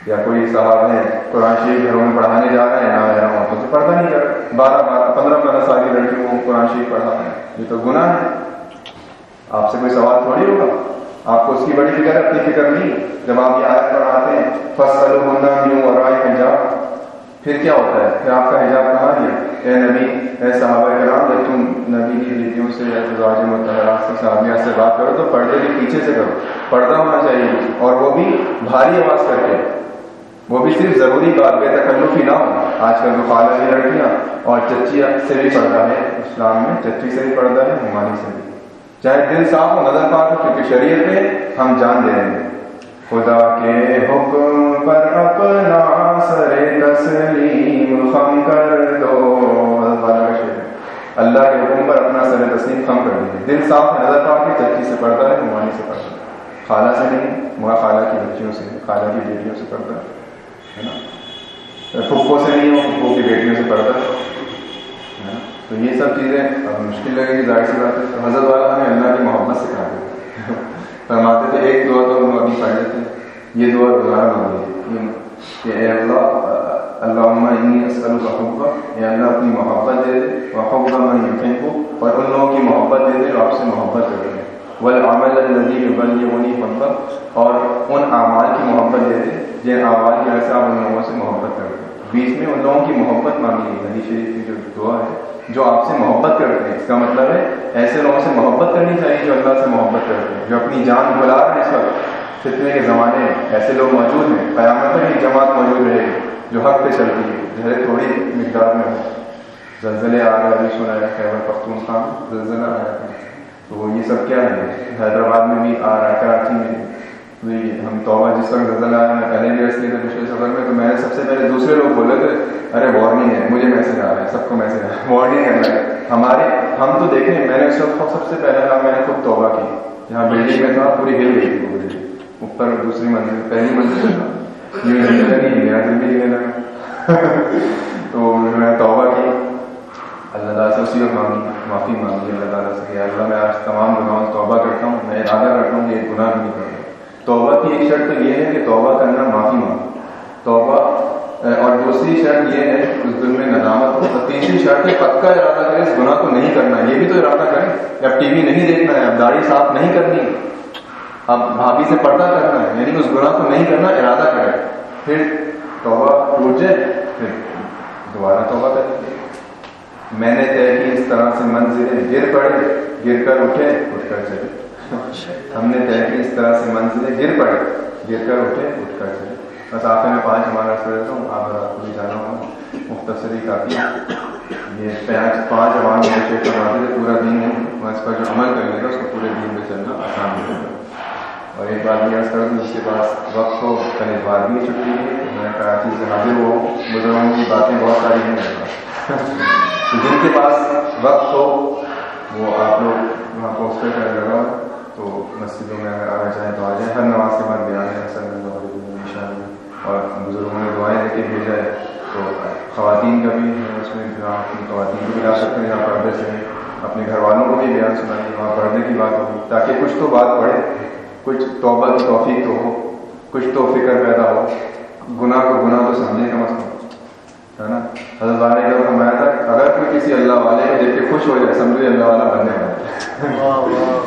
یا کوئی صاحب ہے، قرآن شریف گھروں میں پڑھانے جا رہے ہیں نہ رہا ہوں، تو پڑھتا نہیں کر بارہ بارہ، پندرہ پندرہ سال کی لڑکیوں کو قرآن شریف پڑھا ہے۔ یہ تو گناہ ہے۔ آپ سے کوئی سوال تھوڑی ہوگا؟ آپ کو اس کی بڑی فکر اپنی فکر نہیں جب آپ یہ آیت پڑھاتے ہیں فصل ہونا یوں اور رائے حجاب۔ پھر کیا ہوتا ہے؟ پھر آپ کا حجاب کہاں دیا؟ اے نبی، اے صحابہ کرام، جب تم نبی کی بیٹیوں سے یا تزاج متحرات سے صحابیات سے بات کرو، تو پردے کے پیچھے سے کرو۔ پردہ ہونا چاہیے۔ اور وہ بھی بھاری آواز کر کے۔ وہ بھی صرف ضروری بات، بے تکلفی نہ ہو۔ آج کل جو خالہ کی لڑکیاں اور چچی سے بھی پڑھتا ہے۔ اسلام میں چچی سے بھی پڑھتا ہے، ہماری سے بھی۔ چاہے دل صاف ہو، نظر پاک ہو، کیونکہ شریعت میں ہم جان دے رہے ہیں۔ خدا کے حکم پر اپنا سر تسلیم خم کر دو۔ اللہ کے حکم پر اپنا سر تسلیم خم کر دیجیے دل صاف ہے، نظر پاک کے چچی سے پڑھتا ہے ہماری سے پڑھتا ہے۔ خالہ سے نہیں، مگر خالہ کی بچیوں سے، خالہ کی بیٹیوں سے پڑھتا ہے۔ پھپھو سے نہیں ہو پھپھو کی بیٹیوں سے پڑھتا ہے۔ تو یہ سب چیزیں مشکل لگے گی، ظاہر سی بات ہے۔ حضرت والا ہمیں اللہ کی محبت سے کھا دیتے فرماتے تھے، ایک دعا تو ہم ابھی پڑھ لیتے یہ دعا دوبارہ مانگیے کہ اے اللہ اللہ انی اسلم کا حب اللہ، اپنی محبت دے دے۔ وحب میں یقین کو اور ان لوگوں کی محبت دے دے جو آپ سے محبت کرتے ہیں۔ والعمل الذي يبلغني فضلك اور ان اعمال کی محبت دے دے۔ جن اعمال کی وجہ سے آپ ان لوگوں سے محبت کرتے ہیں۔ بیچ میں ان لوگوں کی محبت مانگی گئی۔ حدیث شریف کی جو دعا ہے۔ جو آپ سے محبت کرتے ہیں، اس کا مطلب ہے ایسے لوگوں سے محبت کرنی چاہیے جو اللہ سے محبت کرتے ہیں، جو اپنی جان بلا رہے ہیں اس وقت، فتنے کے زمانے میں ایسے لوگ موجود ہیں، قیامت میں بھی جماعت موجود رہے گی، جو حق پہ چلتی ہے، جو تھوڑی مقدار میں۔ ہو زلزلے آ گئے ابھی سنا ہے خیبر پختونخوا زلزلہ آیا تھا تو یہ سب کیا ہے؟ حیدرآباد میں بھی آ رہا ہے، کراچی میں بھی۔ ہم توبہ، جس وقت غزل آیا میں پہلے بھی ایسے تھے پچھلے سفر میں، تو میں نے سب سے پہلے دوسرے لوگ بولے تھے، ارے وارننگ ہے، مجھے میسج آ ہے سب ہمارے ہم تو دیکھیں، میں نے اس وقت سب سے پہلے کہا میں نے خود توبہ کی۔ جہاں بلڈنگ میں تھا، پوری ہل گئی۔ تھی اوپر دوسری منزل، پہلی منزل تھا۔ یہ نہیں میرا دل بھی نہیں لگا تو میں توبہ کی۔ اللہ تعالیٰ سے اسی وقت مانگی، معافی مانگی اللہ تعالیٰ سے کہ اللہ میں آج تمام گناہوں سے توبہ کرتا ہوں۔ میں ارادہ کرتا ہوں کہ گناہ نہیں کروں۔ توبہ کی ایک شرط یہ ہے کہ توبہ کرنا معافی مانگو۔ توبہ اور دوسری شرط یہ ہے اس دن میں ندامت ہو۔ اور تیسری شرط ہے، پکا ارادہ کرے اس گناہ کو نہیں کرنا یہ بھی تو ارادہ کرے اب ٹی وی نہیں دیکھنا ہے، اب داڑھی صاف نہیں کرنی اب بھابھی سے پردہ کرنا ہے یعنی اس گناہ کو نہیں کرنا، ارادہ کرے پھر توبہ ٹوٹ جائے، پھر دوبارہ توبہ کریں میں نے طے کی، اس طرح سے منزلیں گر پڑے، گر کر اٹھے، اٹھ کر چلے۔ ہم نے طے کی، اس طرح سے منزلیں گر پڑے، گر کر اٹھے، اٹھ کر چلے۔ بس میں پانچ ہمارا سر دیتا ہوں آپ کو بھی جانا ہوگا۔ مختصری کافی یہ پانچ پانچ عوام کے کرواتے تھے پورا دن ہے۔ اس پر جو عمل کر لے گا اس کو پورے دن میں چلنا آسان ہو جائے گا۔ اور ایک بات بھی عرض کر دوں جس کے پاس وقت ہو کل بار بھی چھٹی ہے۔ میں کراچی سے حاضر ہو بزرگوں کی باتیں بہت ساری ہیں۔ میرے پاس جن کے پاس وقت ہو، وہ آپ لوگ وہاں پہنچتے کر لگا تو مسجدوں میں اگر آنا چاہیں تو آ جائیں۔ ہر نماز کے بعد بیان ہے اصل اور بزرگوں نے دعائیں دے کے بھیجا ہے تو خواتین کا بھی ہے اس میں جہاں اپنی خواتین کو بھی لا سکتے ہیں جہاں پردے سے اپنے گھر والوں کو بھی بیان سنائیے وہاں پڑھنے کی بات ہوگی تاکہ کچھ تو بات پڑھے کچھ توبہ کی توفیق تو ہو کچھ تو فکر پیدا ہو گناہ کو گناہ تو سمجھے کم از کم ہے نا؟ حضرت والے کا فرمایا تھا اگر کوئی کسی اللہ والے کو دیکھ کے خوش ہو جائے سمجھے اللہ والا بننے والا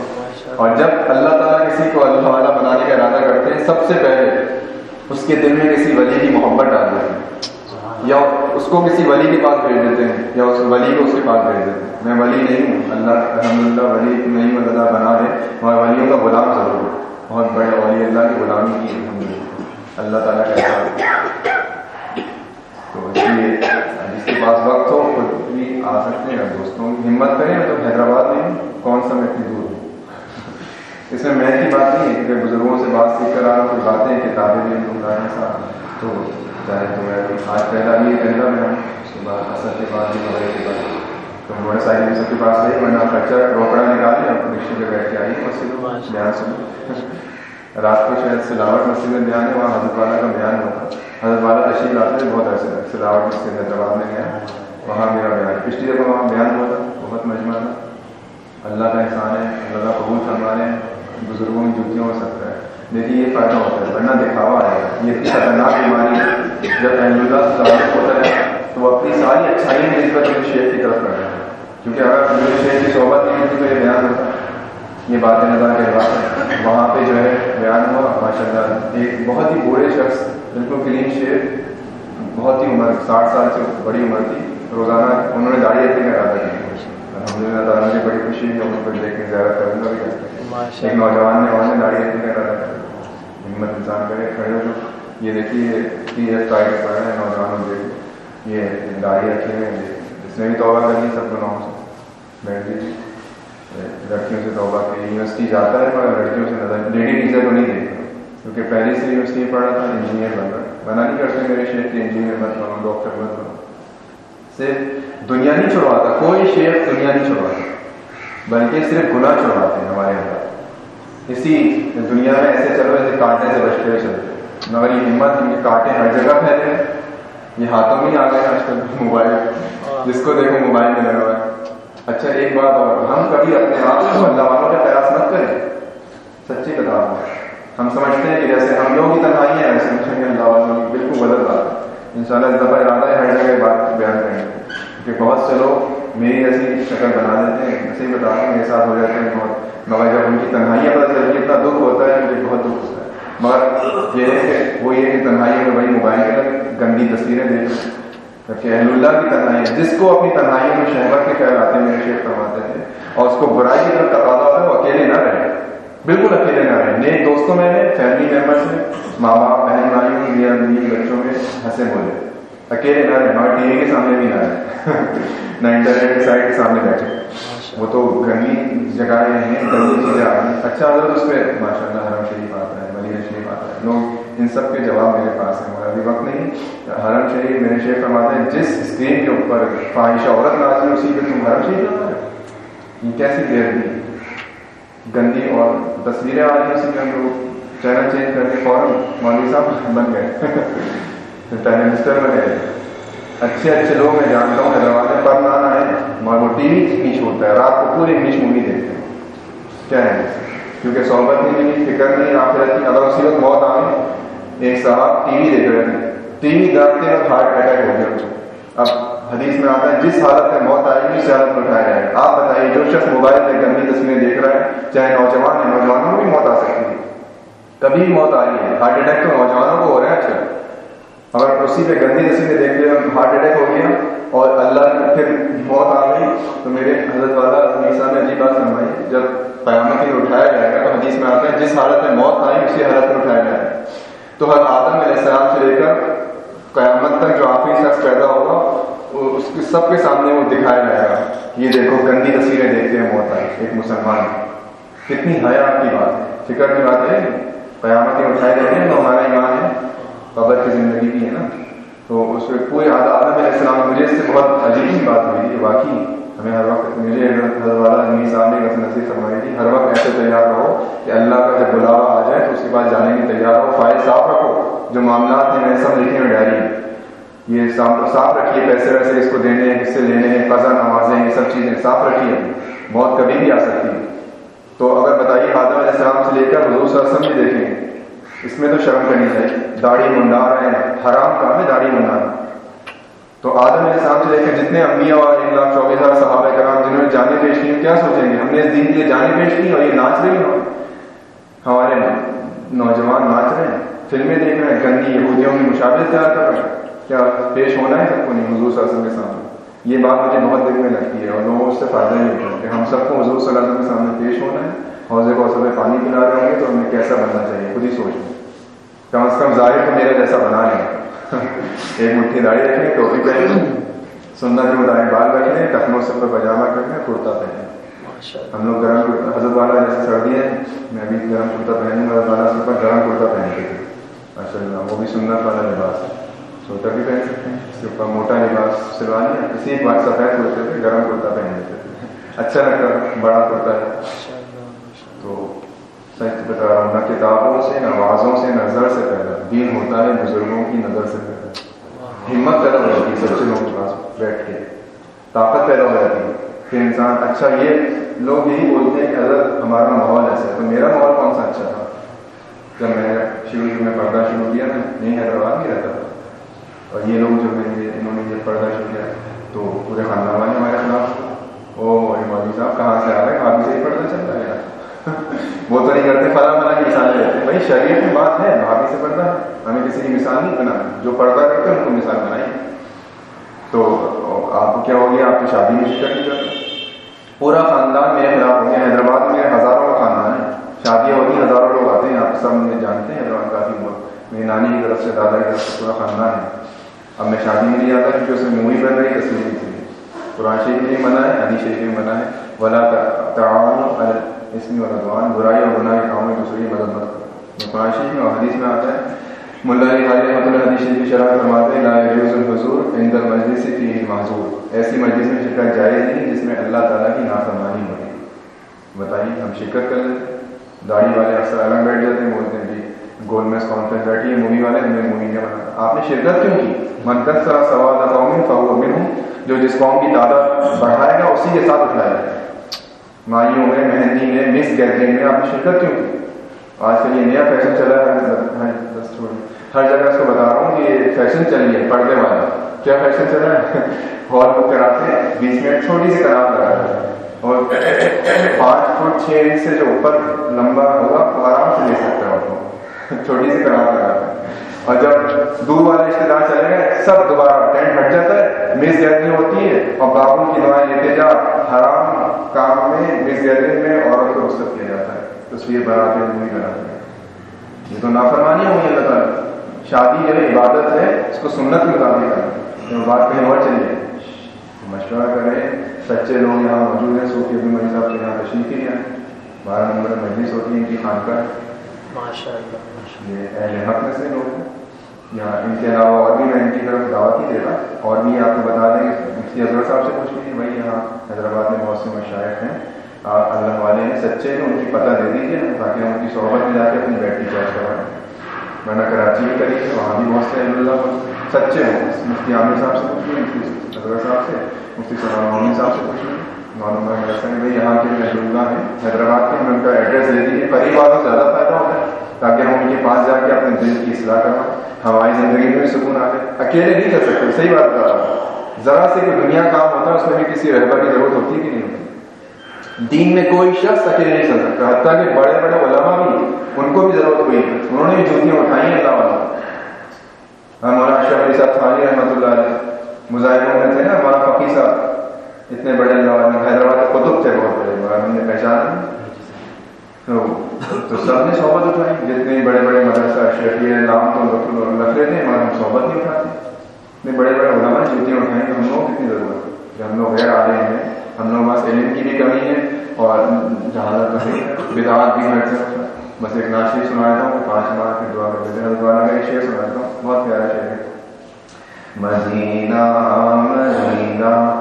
اور جب اللہ تعالیٰ کسی کو اللہ والا بنانے کا ارادہ کرتے ہیں سب سے پہلے اس کے دل میں کسی ولی کی محبت ڈال دیتے ہیں۔ یا اس کو کسی ولی کے پاس بھیج دیتے ہیں، یا اس ولی کو اس کے پاس بھیج دیتے ہیں۔ میں ولی نہیں ہوں۔ اللہ الحمد للہ ولی نہیں اللہ بنا دے۔ اور ولیوں کا غلام ضرور ہو بہت بڑے ولی اللہ کی غلامی کی الحمد للہ اللہ تعالیٰ کا تو اس لیے جس کے پاس وقت ہو، خود بھی آ سکتے ہیں۔ دوستوں کی ہمت کریں تو حیدرآباد میں کون سا میں اتنی دور ہوں؟ اس میں میں کی بات نہیں ہے کہ بزرگوں سے بات سیکھ کر آ رہا کوئی باتیں کتابیں بھی تم ساتھ۔ تو چاہے تو میں آج پہلا بھی پہلا میں ہوں، اس کے بعد اثر کے بعد بھی وغیرہ کے بعد۔ تو موٹر سائیکل سب کے پاس ہے ورنہ خرچہ روکڑا نکالے اور رکشے پہ بیٹھ کے آئیے مسجد بیان سنو۔ رات کو شاید سلاوٹ مسجد میں بیان ہے وہاں حضرت والا کا بیان ہوتا حضرت والا تشریف آتے ہیں بہت عرصے تک سلاوٹ مسجد حیدرآباد میں گیا وہاں میرا بیان۔ پچھلی دفعہ وہاں بیان ہوا تھا، بہت مجمع تھا۔ اللہ کا احسان ہے، اللہ قبول فرمانے بزرگوں کی جوتیوں ہو سکتا ہے۔ لیکن یہ فائدہ ہوتا ہے۔ ورنہ دکھاوا ہے۔ یہ خطرناک بیماری جب اہم اللہ تعلق ہوتا ہے، تو وہ اپنی ساری اچھائی میں نسبت میرے شیخ کی طرف کر رہے ہیں کیونکہ اگر میرے شیخ کی صحبت نہیں ہوتی، تو یہ بیان ہوتا یہ باتیں نظر کے بعد وہاں پہ جو ہے، بیان ہوا۔ ماشاء اللہ ایک بہت ہی بوڑھے شخص، بالکل کلین شیخ بہت ہی عمر، ساٹھ سال سے بڑی عمر تھی۔ روزانہ انہوں نے داڑھی رکھنے کا ارادہ کیا۔ الحمد للہ تعالیٰ مجھے بڑی خوشی ہے ان کو دیکھ کے زیادہ کروں گا بھی۔ ایک نوجوان نے وہاں نے داڑھی رکھنے کا ہمت انسان کرے کھڑے ہو یہ دیکھیے پی ایس ٹائر پڑھ رہے ہیں نوجوانوں دیکھ یہ داڑھی رکھے ہوئے اس نے بھی توبہ کرنی سب گناہوں سے۔ بیٹھ لیجیے لڑکیوں سے توبہ کی یونیورسٹی جاتا ہے پر لڑکیوں سے نظر لیڈی ٹیچر کو نہیں دیکھتا کیونکہ پہلے سے یونیورسٹی میں پڑھا تھا انجینئر بن رہا۔ منع نہیں کرتے میرے شیخ کے انجینئر مت بنو ڈاکٹر مت بنو۔ صرف دنیا نہیں چھڑواتا، کوئی شیخ دنیا نہیں چھڑواتا، بلکہ صرف گناہ چھڑواتے ہیں ہمارے اندر۔ اسی دنیا میں ایسے چلو ایسے کانٹے سے بچتے ہوئے چلتے مگر یہ ہمت ان کانٹے ہر جگہ پھیلے ہیں۔ یہ ہاتھوں میں ہی آ گئے آج کل موبائل۔ جس کو دیکھو موبائل میں لگا ہوا ہے۔ اچھا ایک بات اور، ہم کبھی اپنے آپ کو اللہ والوں کا قیاس مت کریں۔ سچی کتاب ہے ہم سمجھتے ہیں کہ جیسے ہم لوگ کی تنہائی ہیں ایسے سمجھیں گے اللہ والوں کی بالکل غلط بات ہے۔ ان شاء اللہ اس دفعہ ارادہ ہے ہر جگہ بات بیان کریں گے۔ کہ بہت سے لوگ میری ایسی شکل بنا دیتے ہیں۔ ایسے ہی بتا رہے ہیں میرے ساتھ ہو جاتے ہیں بہت۔ مگر جب ان کی تنہائیاں پتہ چلتی اتنا دکھ ہوتا ہے، مجھے بہت دکھ ہوتا ہے۔ مگر یہ ہے کہ وہ یہ کہ تنہائی میں بڑی موبائل کے گندی تصویریں دیکھ کہ اہل اللہ کی تنہائی ہے۔ جس کو اپنی تنہائیوں میں شہبت کے خیال آتے ہیں، میرے شیخ فرماتے تھے اور اس کو برائی کی طرف تقاضا ہوتا ہے، وہ اکیلے نہ رہے۔ بالکل اکیلے نہ رہے۔ نئے دوستوں میں فیملی ممبرس میں، ماں باپ، بہن بھائیوں یا بچوں میں ہنسے بولے اکیلے نہ رہے مگر ٹی وی کے سامنے بھی نہ رہے۔ نہ انٹرنیٹ سائٹ کے سامنے بیٹھے۔ وہ تو گندی جگہیں ہیں گندی چیزیں آ رہی ہیں۔ اچھا حضرت اس پہ ماشاء اللہ حرم شریف آتا ہے ملیہ شریف آتا ہے۔ لوگ ان سب کے جواب میرے پاس ہیں مگر ابھی وقت نہیں۔ حرم شریف میرے شیخ فرماتے ہیں جس اسکرین کے اوپر فواہشہ عورت نازل اسی پہ تم حرم شریف لاتا ہے یہ کیسی دیر دی گندی اور تصویریں آ رہی ہیں اسی میں ہم لوگ۔ چینل چینج کر کے فوراً مولوی صاحب بن گئے۔ پرائم منسٹر بنے اچھے اچھے لوگ میں جانتا ہوں، حیدرآباد میں پڑھنا آنا ہے۔ مگر وہ ٹی وی انگلش ہوتا ہے۔ رات کو پورے انگلش مووی دیکھتے ہیں۔ کیا ہے؟ کیونکہ صحبت نہیں ملی، فکر نہیں، آخرت کی اگر اسی وقت موت آ گئی۔ ایک صاحب ٹی وی دیکھ رہے تھے۔ ٹی وی دیکھتے وقت ہارٹ اٹیک ہو گیا۔ اب حدیث میں آتا ہے، جس حالت میں موت آئے گی اس حالت میں اٹھایا جائے گا۔ آپ بتائیے، جو شخص موبائل میں گندی تصویریں دیکھ رہا ہے، چاہے نوجوان ہے، نوجوانوں کو بھی موت آ سکتی ہے۔ کبھی موت آ رہی ہے۔ ہارٹ اٹیک تو نوجوانوں کو ہو رہا ہے اچھا۔ اگر اسی پہ گندی تصویریں دیکھ لیا ہارٹ اٹیک ہو گیا اور اللہ پھر موت آ گئی۔ تو میرے حضرت والا عیسیٰ نے عجیب بات فرمائی۔ جب قیامت میں اٹھایا جائے گا تو حدیث میں آتا ہے، جس حالت میں موت آئی، اسی حالت میں اٹھایا جائے گا۔ تو ہر آدم علیہ السلام سے لے کر قیامت تک جو آخری شخص پیدا ہوگا اس کے سب کے سامنے وہ دکھایا جائے گا۔ یہ دیکھو، گندی تصویریں دیکھتے ہیں موت آئی، ایک مسلمان۔ کتنی حیا کی بات فکر کی بات ہے، قیامت میں اٹھائے جائیں گے تو ہمارا ایمان ہے۔ قبر کی زندگی بھی ہے نا۔ تو اس میں پورے آدم علیہ السلام مجھے اس سے بہت عجیب بات ہوئی کہ واقعی ہمیں ہر وقت مجھے حضرت والا صاحب نے نصیب فرمائی تھی، ہر وقت ایسے تیار رہو کہ اللہ کا جب بلاوا آ جائے تو اس کے بعد جانے کی تیار ہو فائل صاف رکھو۔ جو معاملات ہیں میں سب لکھے ہوئے ڈائری یہ صاف رکھیے، پیسے ویسے اس کو دینے ہیں لینے ہیں قزا نمازیں، یہ سب چیزیں صاف رکھیے۔ موت کبھی بھی آ سکتی ہے تو اگر بتائیے آدم علیہ السلام سے لے کر حضور صلی اللہ علیہ وسلم بھی دیکھیں اس میں تو شرم کرنی چاہیے داڑھی منڈا رہے ہیں۔ حرام کام ہے داڑھی منڈانا تو آدم علیہ السلام سے لے کر جتنے امبیا اور ایک لاکھ چوبیس ہزار صحابہ کرام جنہوں نے جانے پیش کی کیا سوچیں گے؟ ہم نے اس دن کے لیے جانے پیش کی اور یہ ناچ رہی ہو ہمارے نوجوان ناچ رہے ہیں۔ فلمیں دیکھ رہے ہیں۔ گندی یہودیوں کی مشابت تیار کر رہے ہیں۔ کیا پیش ہونا ہے سب کو نہیں؟ حضور صلی اللہ علیہ وسلم کے سامنے۔ یہ بات مجھے بہت دل میں لگتی ہے اور لوگوں اس سے فائدہ نہیں ہوتا کہ ہم سب کو حضور صلی اللہ علیہ وسلم کے سامنے پیش ہونا ہے حوضے کو سب پانی پلا رہے گے تو ہمیں کیسا بننا چاہیے؟ خود ہی سوچ لیں۔ کم از کم ظاہر تو میرا جیسا بنا لیں۔ ایک مٹھی داڑھی رکھیں ٹوپی پہنے سندر کے مطابق بال رکھیں ٹخنوں سے پر پاجامہ کریں کرتا پہنے ہم لوگ گرم حضرت والا جیسے سردی ہے میں بھی گرم کرتا پہنوں گا والا سے پر گرم کرتا پہنتے تھے ماشاء اللہ وہ بھی سنت والا لباس ہے۔ سوٹر بھی پہن سکتے ہیں، اس کے اوپر موٹا لباس سلوا لیا کسی بات سفید کرتے تھے گرم کرتا پہن لیتے تھے اچھا لگتا بڑا کرتا ہے۔ تو سچ بتا رہا ہوں، نہ کتابوں سے، نہ آوازوں سے نظر سے پیدا۔ دین ہوتا ہے، بزرگوں کی نظر سے پیدا۔ ہمت پیدا ہو جاتی ہے سچے لوگوں کے پاس بیٹھ کے۔ طاقت پیدا ہو جاتی ہے کہ انسان اچھا یہ لوگ یہی بولتے ہیں کہ حضرت، ہمارا ماحول ایسا ہے۔ تو میرا ماحول کون سا اچھا تھا؟ جب میں شروع میں پردہ شروع کیا نا نہیں حیدرآباد نہیں رہتا تھا۔ اور یہ لوگ جو میں انہوں نے یہ پردہ شروع کیا تو پورے خاندان والے ہمارے خلاف او مولوی صاحب کہاں سے آ رہے ہیں آپ سے ہی پردہ چل رہا ہے وہ تو نہیں کرتے فلاں فلاں کی مثال لیتے بھائی شریعت میں بات ہے بھابھی سے پردہ ہے ہمیں کسی کی مثال نہیں بنا جو پردہ کرتے ہیں ان کو مثال بنائیے تو آپ کو کیا ہو گیا آپ کی شادی میں شکر نہیں کرتے پورا خاندان میرے خلاف ہو گیا حیدرآباد میں ہزاروں کا خاندان ہے شادیاں ہوتی ہیں ہزاروں لوگ آتے ہیں آپ سب مجھے جانتے ہیں حیدرآباد کافی لوگ میری نانی کی طرف سے دادا کی طرف سے پورا خاندان ہے اب میں شادی میں نہیں جاتا کیونکہ اس میں مووی بن رہی تصویر کی قرآن شریف میں منع ہے، حدیث شریف میں منع ہے۔ ولا تعاون اس میں ردوان برائی اور گناہ کے کام میں دوسرے کی مدد مت کرو۔ قرآن شریف میں اور حدیث میں آتا ہے۔ ملا علی خالی رحمۃ اللہ حدیث شریف شرح فرماتے ہیں، لا یجوز الحضور عند المجلس فی معذور ایسی مجلس میں شرکت جائز نہیں، جس میں اللہ تعالیٰ کی نافرمانی ہو بتائیے، ہم شرکت کر لیتے؟ داڑھی والے اکثر الگ بیٹھ جاتے ہیں، بولتے ہیں جی گول میز کانفرنس بیٹھی ہے مووی والے، ہمیں مووی نے بنا آپ نے شرکت کیوں کی؟ من کر سرا سوال قوم فہو منہم، جو جس قوم کی تعداد بڑھائے گا، اسی کے ساتھ اٹھائے گا۔ مائیوں میں، مہندی میں، مس گیدرنگ میں آپ نے شرکت کیوں کی؟ آج کل یہ نیا فیشن چلا ہے۔ ہاں، ہر جگہ اس کو بتا رہا ہوں کہ یہ فیشن چلی ہے، پردے والا کیا فیشن چل رہا ہے؟ ہال بک کراتے ہیں، بیچ میں چھوٹی سی کرا لگا ہے اور پانچ فٹ چھ انچ سے جو اوپر لمبا ہوگا، وہ آرام سے لے سکتے چھوٹی سی کرا لگا اور جب دور والے رشتے دار چلے گئے سب دوبارہ ٹینٹ ہٹ جاتا ہے مس گیدرنگ ہوتی ہے اور بابو کی دعائیں لیتے جا حرام کام میں مس گیدرنگ میں عورت کو رخصت کیا جاتا ہے تصویر بناتے ہوئے نہیں کراتے یہ تو نافرمانی ہوگی اللہ تعالیٰ شادی جو عبادت ہے اس کو سنت کے مطابق کریں بات کہیں اور چلیے مشورہ کریں سچے لوگ یہاں موجود ہیں صوفی ابھی مری صاحب کے یہاں تشریف ہی ہیں بارہ نمبر مجلس ہوتی ہے ان کی خانقاہ یہ اہل حق میں سے لوگ ہیں۔ یہاں ان کے علاوہ اور بھی میں ان کی طرف دعوت ہی دے رہا اور بھی آپ کو بتا دیں مفتی اظہر صاحب سے پوچھ لیجیے بھائی یہاں حیدرآباد میں بہت سے مشاعر ہیں۔ اللہ والے ہیں، سچے ہیں، ان کی پتہ دے دیجیے تاکہ ہم ان کی صحبت میں جا کے اپنی بیٹری چارج کروائیں میں نے کراچی میں کری ہے وہاں بھی بہت سے اللہ سچے ہوں مفتی عامر صاحب سے پوچھ لیں مفتی اظہر صاحب سے، مفتی سلام محمد صاحب سے پوچھ لیں معلوم ہے بھائی یہاں کے محض اللہ ہیں، حیدرآباد کے ہمیں ان کا ایڈریس دے دیجیے قریب والوں زیادہ فائدہ ہوتا ہے۔ تاکہ ہم ان کے پاس جا کے اپنے دل کی اصلاح کروائیں ہماری زندگی میں بھی سکون آ جائے اکیلے نہیں کر سکتے، صحیح بات کر رہا ہوں ذرا سے کوئی دنیا کام ہوتا ہے، اس میں بھی کسی رہبر کی ضرورت ہوتی کہ نہیں ہوتی۔ دین میں کوئی شخص اکیلے نہیں چل سکتا، حتیٰ کہ بڑے بڑے علماء بھی ان کو بھی ضرورت ہوئی۔ انہوں نے بھی جوتیاں اٹھائی ہیں اللہ والا۔ ہاں، ہمارا اشرف علی صاحب خانی رحمۃ اللہ علیہ، مظاہروں میں تھے نا ہمارا فقی صاحب۔ اتنے بڑے اللہ حیدرآباد قطب تھے بہت بڑے ہم نے پہچانا تو سب نے صحبت اٹھائی، جتنے بڑے بڑے مدرسہ شیخی نام تو رکھ لیتے ہیں ہم صحبت نہیں اٹھاتے۔ اتنے بڑے بڑے علماء جوتیاں اٹھائیں تو ہم لوگ کتنی ضرورت ہے؟ کہ ہم لوگ غیر آ رہے ہیں، ہم لوگ بس علم کی بھی کمی ہے اور جہالت نہیں بدعات بھی گھر سے بس ایک ناشی سنایا تھا پانچ ماہ کی دعا کر دیتے ہیں۔ دعا کا ایک شعر سنایا تھا بہت پیارا شعر ہے۔ مدینہ مدینہ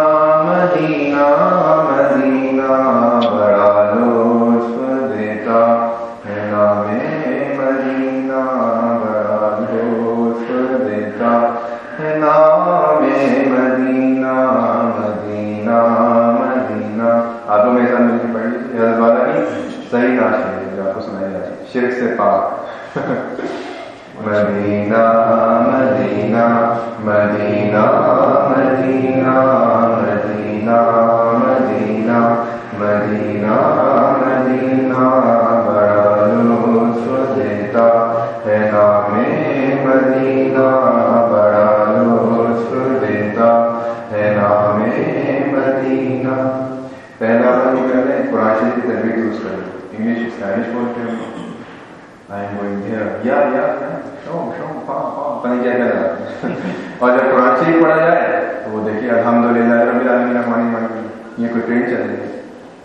مدینہ مدینہ مدینہ مدینہ۔ یا یا شوم شوم پام پام پتہ کیا کہہ رہا اور جب قرآن شریف پڑھا جائے تو وہ دیکھیے الحمد للہ ربی العالمین یہ کوئی ٹرین چل رہی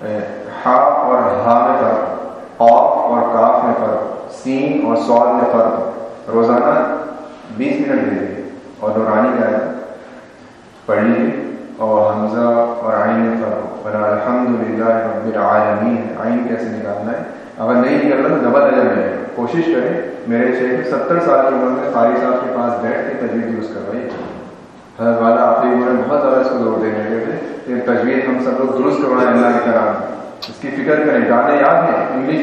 ہے ہا اور ہا میں فرق آف اور کاف میں فرق سین اور سوال میں فرق روزانہ بیس منٹ دے دیجیے اور نورانی کا پڑھ لیجیے اور حمزہ اور آئین میں فرق اور الحمد للہ رب العالمین آئین کیسے نکالنا ہے اگر نہیں نکلنا تو ڈبل اجر میں کوشش کریں، میرے شیخ، ستر سال کی عمر میں قاری صاحب کے پاس بیٹھ کے تجویز یوز کروائیے حضرت والا آخری عمر میں بہت زیادہ اس کو زور دینے لگے تھے کہ تجویز ہم سب لوگ درست کروائیں اللہ کی طرح اس کی فکر کریں، گانے یاد ہیں، انگلش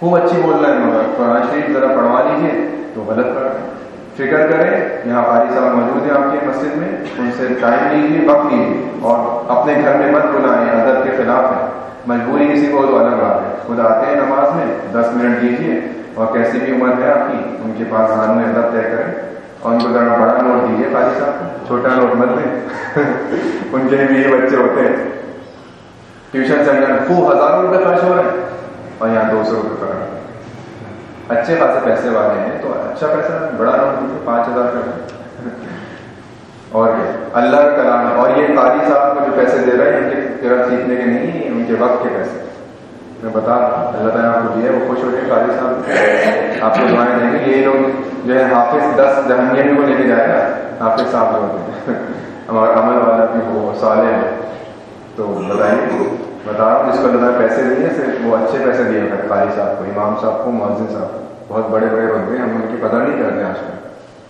خوب اچھی بول رہے ہیں، مگر قرآن شریف ذرا پڑھوا لیجیے تو غلط کر رہے فکر کریں، یہاں قاری صاحب موجود ہیں آپ کی مسجد میں، ان سے ٹائم لیجیے وقت لیجیے اور اپنے گھر میں مت بلائیں، ادب کے خلاف ہے مجبوری کسی کو تو الگ بات ہے۔ خود آتے ہیں نماز میں، دس منٹ دیجیے اور کیسی بھی عمر ہے آپ کی، ان کے پاس میں ادب طے کریں اور ان کو ذرا بڑا نوٹ دیجیے قاری صاحب چھوٹا نوٹ مت دیں۔ ان کے بھی یہ بچے ہوتے ہیں۔ ٹیوشن سینٹر خوب ہزاروں روپے خرچ ہو رہے ہیں اور یہاں دو سو روپے کر اچھے خاصے پیسے والے ہیں تو اچھا پیسہ بڑا نوٹ دیجیے پانچ ہزار کا اور اللہ کا کلام اور یہ قاری صاحب کو جو پیسے دے رہے ہیں، ان کے تیرا سیکھنے کے نہیں، ان کے وقت کے پیسے۔ میں بتا اللہ تعالیٰ آپ کو دیا وہ خوش ہو گئے قاری صاحب۔ آپ کو دعائیں دیں گے۔ یہ لوگ جو ہے حافظ دس جہنگے میں وہ لے کے جائے گا۔ حافظ صاحب جو ہوتے ہیں۔ ہمارا عمل والا بھی وہ سالے ہیں تو بتائیے، بتا رہا ہوں، جس کو اللہ پیسے دیے صرف وہ اچھے پیسے دیے قاری صاحب کو، امام صاحب کو، مؤذن صاحب کو۔ بہت بڑے بڑے بندے ہیں، ہم ان کی قدر نہیں کرتے آج کل۔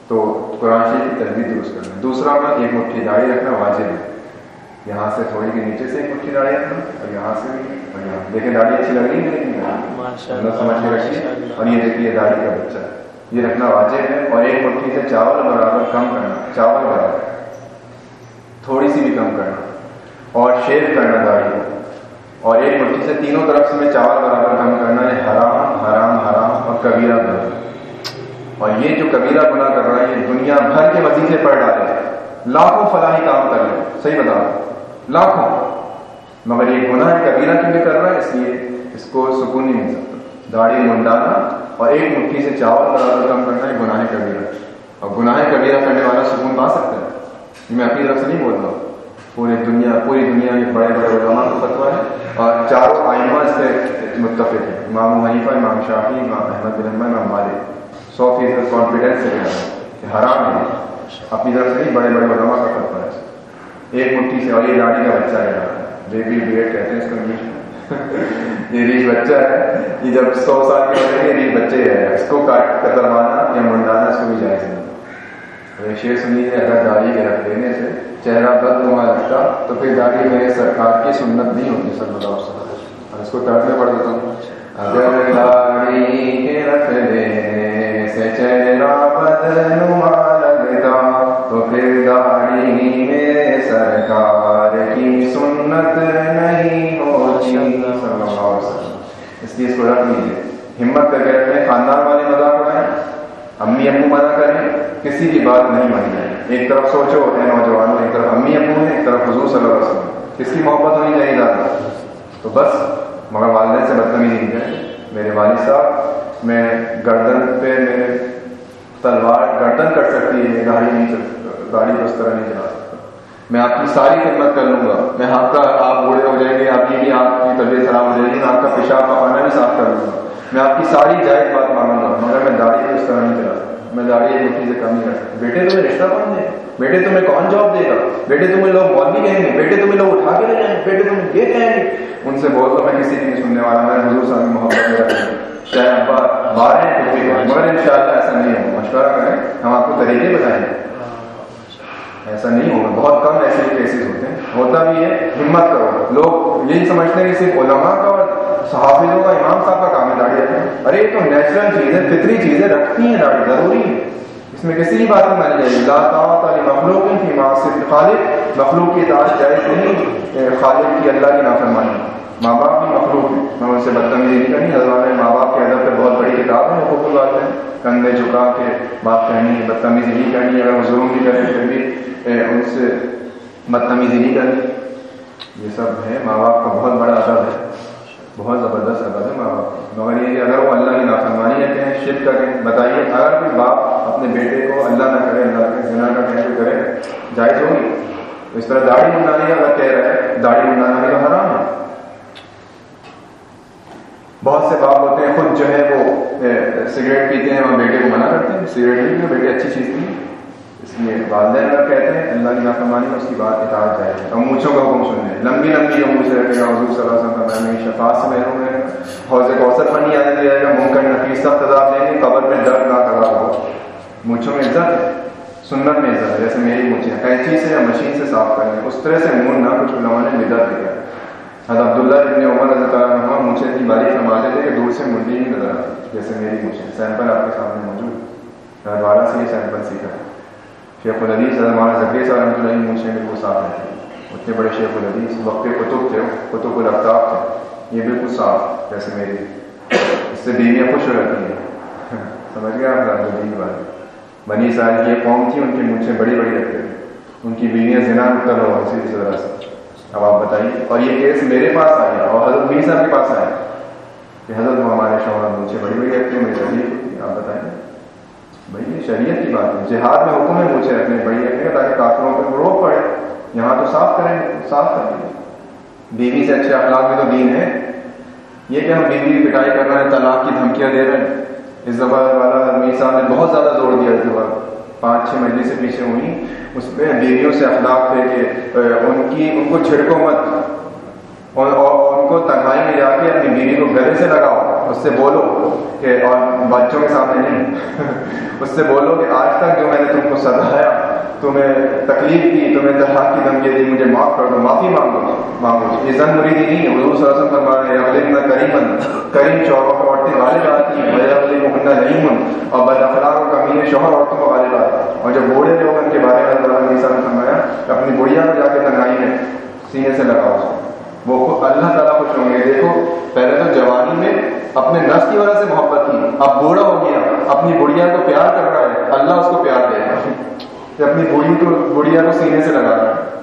تو قرآن شریف کی تجویز درست کرنا دوسرا بات ایک مٹھی داڑھی رکھنا واجب ہے۔ یہاں سے تھوڑی کے نیچے سے ایک مٹھی داڑھی رکھنا اور یہاں سے بھی اور یہاں۔ دیکھیں داڑھی اچھی لگ رہی ہے لیکن سمجھ کے رکھیے۔ اور یہ دیکھیے داڑھی کا بچہ۔ یہ رکھنا واجب ہے اور ایک مٹھی سے چاول برابر کم کرنا۔ چاول برابر۔ تھوڑی سی بھی کم کرنا۔ اور شیو کرنا داڑھی کو۔ اور ایک مٹھی سے تینوں طرف سے میں چاول برابر کم کرنا ہے حرام حرام حرام اور کبیرہ برابر اور یہ جو کبیرہ گناہ کر رہا ہے، یہ دنیا بھر کے وظیفے پڑھ ڈالے لاکھوں فلاحی کام کر لیں صحیح بتا رہا لاکھوں۔ مگر یہ گناہ کبیرہ کیوں کر رہا؟ ہے اس لیے اس کو سکون نہیں مل سکتا۔ داڑھی منڈانا اور ایک مٹھی سے چاول برابر کم کرنا ہے گناہ کبیرہ اور گناہ کبیرہ کرنے والا سکون پا سکتا ہے۔ میں اپنی طرف سے نہیں بول رہا ہوں۔ پوری دنیا پوری دنیا میں بڑے بڑے علماء کو فتوا ہے۔ اور چاروں آئمہ اس سے متفق ہیں۔ امام حنیفہ، امام شافی امام احمد بن امام مالک۔ سو فیصد کانفیڈینس سے کہہ کہ حرام ہے۔ اپنی طرف سے نہیں بڑے بڑے علماء کا کرتا ہے۔ ایک مٹھی سے اور یہ گاڑی کا بچہ ہے۔ بیبی بیٹ کہتے ہیں اس کو انگلش یہ ریچ بچہ ہے یہ جب سو سال کے ہوتے ہیں ریچ بچے ہے اس کو کاٹ کتروانا یا منڈانا، اس کو بھی جائز نہیں۔ شیر سنی ہے، اگر داڑھی کے رکھ دینے سے چہرہ بد نما لگتا تو پھر داڑھی میں سرکار کی سنت نہیں ہوتی سر بتا اور اس کو میں پڑھ دیتا ہوں۔ اگر داڑھی کے رکھ دینے سے چہرہ بدنما لگتا تو پھر داڑھی میں سرکار کی سنت نہیں ہوتی اس لیے اس کو رکھ لیجیے ہمت کر کے رکھیں خاندان والے مذاق اڑائیں امی ابو مزہ کریں کسی کی بات نہیں مانی جائے ایک طرف سوچو اے نوجوان ایک طرف امی ابو ہیں ایک طرف حضور صلی اللہ علیہ وسلم کس کی محبت ہونی چاہیے زیادہ تو بس مگر والدین سے بدتمیزی نہیں کریں میرے والد صاحب میں گردن پہ میں تلوار گردن کر سکتی ہے، گاڑی نہیں گاڑی کو اس طرح نہیں چلا سکتا۔ میں آپ کی ساری خدمت کر لوں گا۔ میں آپ کا آپ بوڑھے ہو جائیں گے، آپ کی بھی آپ کی طبیعت خراب ہو جائے گی، میں آپ کا پیشاب کا پانا بھی صاف کر لوں گا۔ میں آپ کی ساری جائز بات مانوں گا، مگر میں داڑھی کو اس طرح نہیں چلا سکتا۔ میں داڑھی ایک مٹھی سے کم نہیں کر سکتا۔ بیٹے تمہیں رشتہ کون دے بیٹے تمہیں کون جاب دے گا؟ بیٹے تمہیں لوگ بہت بھی کہیں گے؟ بیٹے تمہیں لوگ اٹھا کے لے جائیں گے؟ بیٹے تمہیں یہ کہیں گے؟ ان سے بہت میں کسی کی نہیں سننے والا، میں حضور صاحب محبت میں رکھوں چاہے ابا بارہ مگر ان شاء اللہ ایسا نہیں ہوگا۔ مشورہ کریں، ہم آپ کو طریقے بتائیں۔ گے ایسا نہیں ہوگا۔ بہت کم ایسے کیسز ہوتے ہیں۔ ہوتا بھی ہے، ہمت کرو۔ لوگ یہی سمجھتے ہیں کہ صرف علماء کا اور صحافظوں کا، امام صاحب کا کام ہے داڑھی رکھنا۔ ارے تو نیچرل چیز ہے، فطری چیزیں رکھتی ہیں داڑھی، ضروری ہے۔ اس میں کسی بھی بات میں مانی جائے۔ گی تعالی مخلوق کی ماں صرف خالد مخلوق کی اطاعت جائز نہیں خالد کی اللہ کی نافرمانی۔ ماں باپ بھی مخلوق ہے میں ان سے بدتمیزی نہیں کرنی۔ حضرات ماں باپ کے ادب پہ بہت بڑی کتاب ہے حقوق بات ہے کندھے جھکا کے بات کہنی ہے بدتمیزی نہیں کرنی۔ اگر وہ ظلم بھی کریں پھر بھی ان سے بدتمیزی نہیں کرنی۔ یہ سب ہے، ماں باپ کا بہت بڑا ادب ہے۔ بہت زبردست ادب ہے ماں باپ مگر یہ کہ اگر وہ اللہ کی نافرمانی رہتے ہیں شرک کریں، بتائیے، اگر کوئی باپ اپنے بیٹے کو اللہ نہ کرے، اللہ کے جنا کا کیسے کرے؟ جائز ہوگی۔ اس طرح داڑھی منڈانی اگر کہہ رہے ہیں داڑھی منڈانا بھی حرام ہے۔ بہت سے باپ ہوتے ہیں خود جو ہے وہ سگریٹ پیتے ہیں اور بیٹے کو منع کرتے ہیں. سگریٹ نہیں بیٹے اچھی چیز تھی اس لیے والدین اگر کہتے ہیں، اللہ کی نافرمانی اس کی بات اطاعت جائے گی اور مونچھوں کا حکم سننے لمبی لمبی جو مونچھ رکھے گا، حضور صلی اللہ علیہ وسلم میں شفاعت سے محروم رہے گا. حوض کوثر پر نہیں آنے دیا جائے گا، منکر نفیس سخت عذاب دیں گے قبر میں درد نہ عذاب ہو. مونچھوں میں عزت ہے، سنت میں عزت ہے. جیسے میری مونچھیں کینچی سے یا مشین سے صاف کریں اس طرح سے منہ نہ، کچھ علماء نے بدت دیا حضرت عبداللہ ابن عمر رضی اللہ عنہ مونچھے اتنی باریک فرماتے تھے کہ دور سے منڈی نہیں نظر آتی جیسے میری مونچھیں سیمپل آپ کے سامنے موجود۔ ہے دوبارہ سے یہ سیمپل سیکھا۔ شیخ الحدیث حضرت مولانا ذکری صاحب رحمۃ اللہ مونچھیں بالکل صاف رہتی اتنے بڑے شیخ الحدیث وقت کے کتب تھے کتب الفتاب تھے۔ یہ بالکل صاف، جیسے میری۔ اس سے بیویاں خوش ہو جاتی ہیں۔ سمجھ گیا آپ؟ بیوی والے۔ بنی سال کی یہ قوم تھی، ان کی مونچھیں بڑی بڑی رکھتے تھے۔ ان کی بیویاں زنا کر رہا اسی طرح سے۔ اب آپ بتائیے۔ اور یہ کیس میرے پاس آیا اور حضرت میر صاحب کے پاس آیا۔ کہ حضرت ہمارے شوہر مجھے بڑی بڑی رکھتے میری شریعت ہوتی آپ بتائیں بھائی، یہ شریعت کی بات ہے۔ جہاد میں حکم ہے مجھے رکھنے، بڑی رکھنے تاکہ کافروں پہ روک پڑے۔ یہاں تو صاف کریں صاف کریں۔ گے بیوی سے اچھے اخلاق میں تو دین ہے۔ یہ کہ ہم بیوی کی پٹائی کر رہے ہیں، طلاق کی دھمکیاں دے رہے ہیں۔ اس زبان والا میر صاحب نے بہت زیادہ زور دیا اس زبان پانچ چھ مہینے سے پیچھے ہوئی اس میں بیویوں سے اخلاق تھے کے ان کی، ان کو چھڑکو مت۔ اور ان کو تنہائی میں جا کے اپنی بیوی کو گلے سے لگاؤ۔ اس سے بولو کہ، اور بچوں کے سامنے نہیں۔ اس سے بولو کہ آج تک جو میں نے تم کو سدایا تمہیں تکلیف دی تمہیں طلاق کی دھمکی دی، مجھے معاف کر دو، معافی مانگو مانگو یہ زن مریدی نہیں ہے۔ حضور صلی اللہ علیہ وسلم فرما رہے ہیں اگلے کریم کریم شوہروں کو عورتیں غالب آتی ہیں۔ میں اگلے محنہ نہیں ہوں اور بد اخلاق و کمی شوہر عورتوں کو غالب آتی اور جب بوڑھے لوگ ان کے بارے میں اللہ علیہ وسلم فرمایا اپنی بڑھیا کو جا کے تنگائی میں سینے سے لگاؤ۔ اس کو وہ اللہ تعالیٰ خوش ہوں گے۔ دیکھو، پہلے تو جوانی میں اپنے نفس کی وجہ سے محبت کی۔ اب بوڑھا ہو گیا، اپنی بڑھیا کو پیار کر رہا ہے، اللہ اس کو پیار دے گا کہ اپنی بوڑھی کو بڑھیا کو سینے سے لگا رہا ہے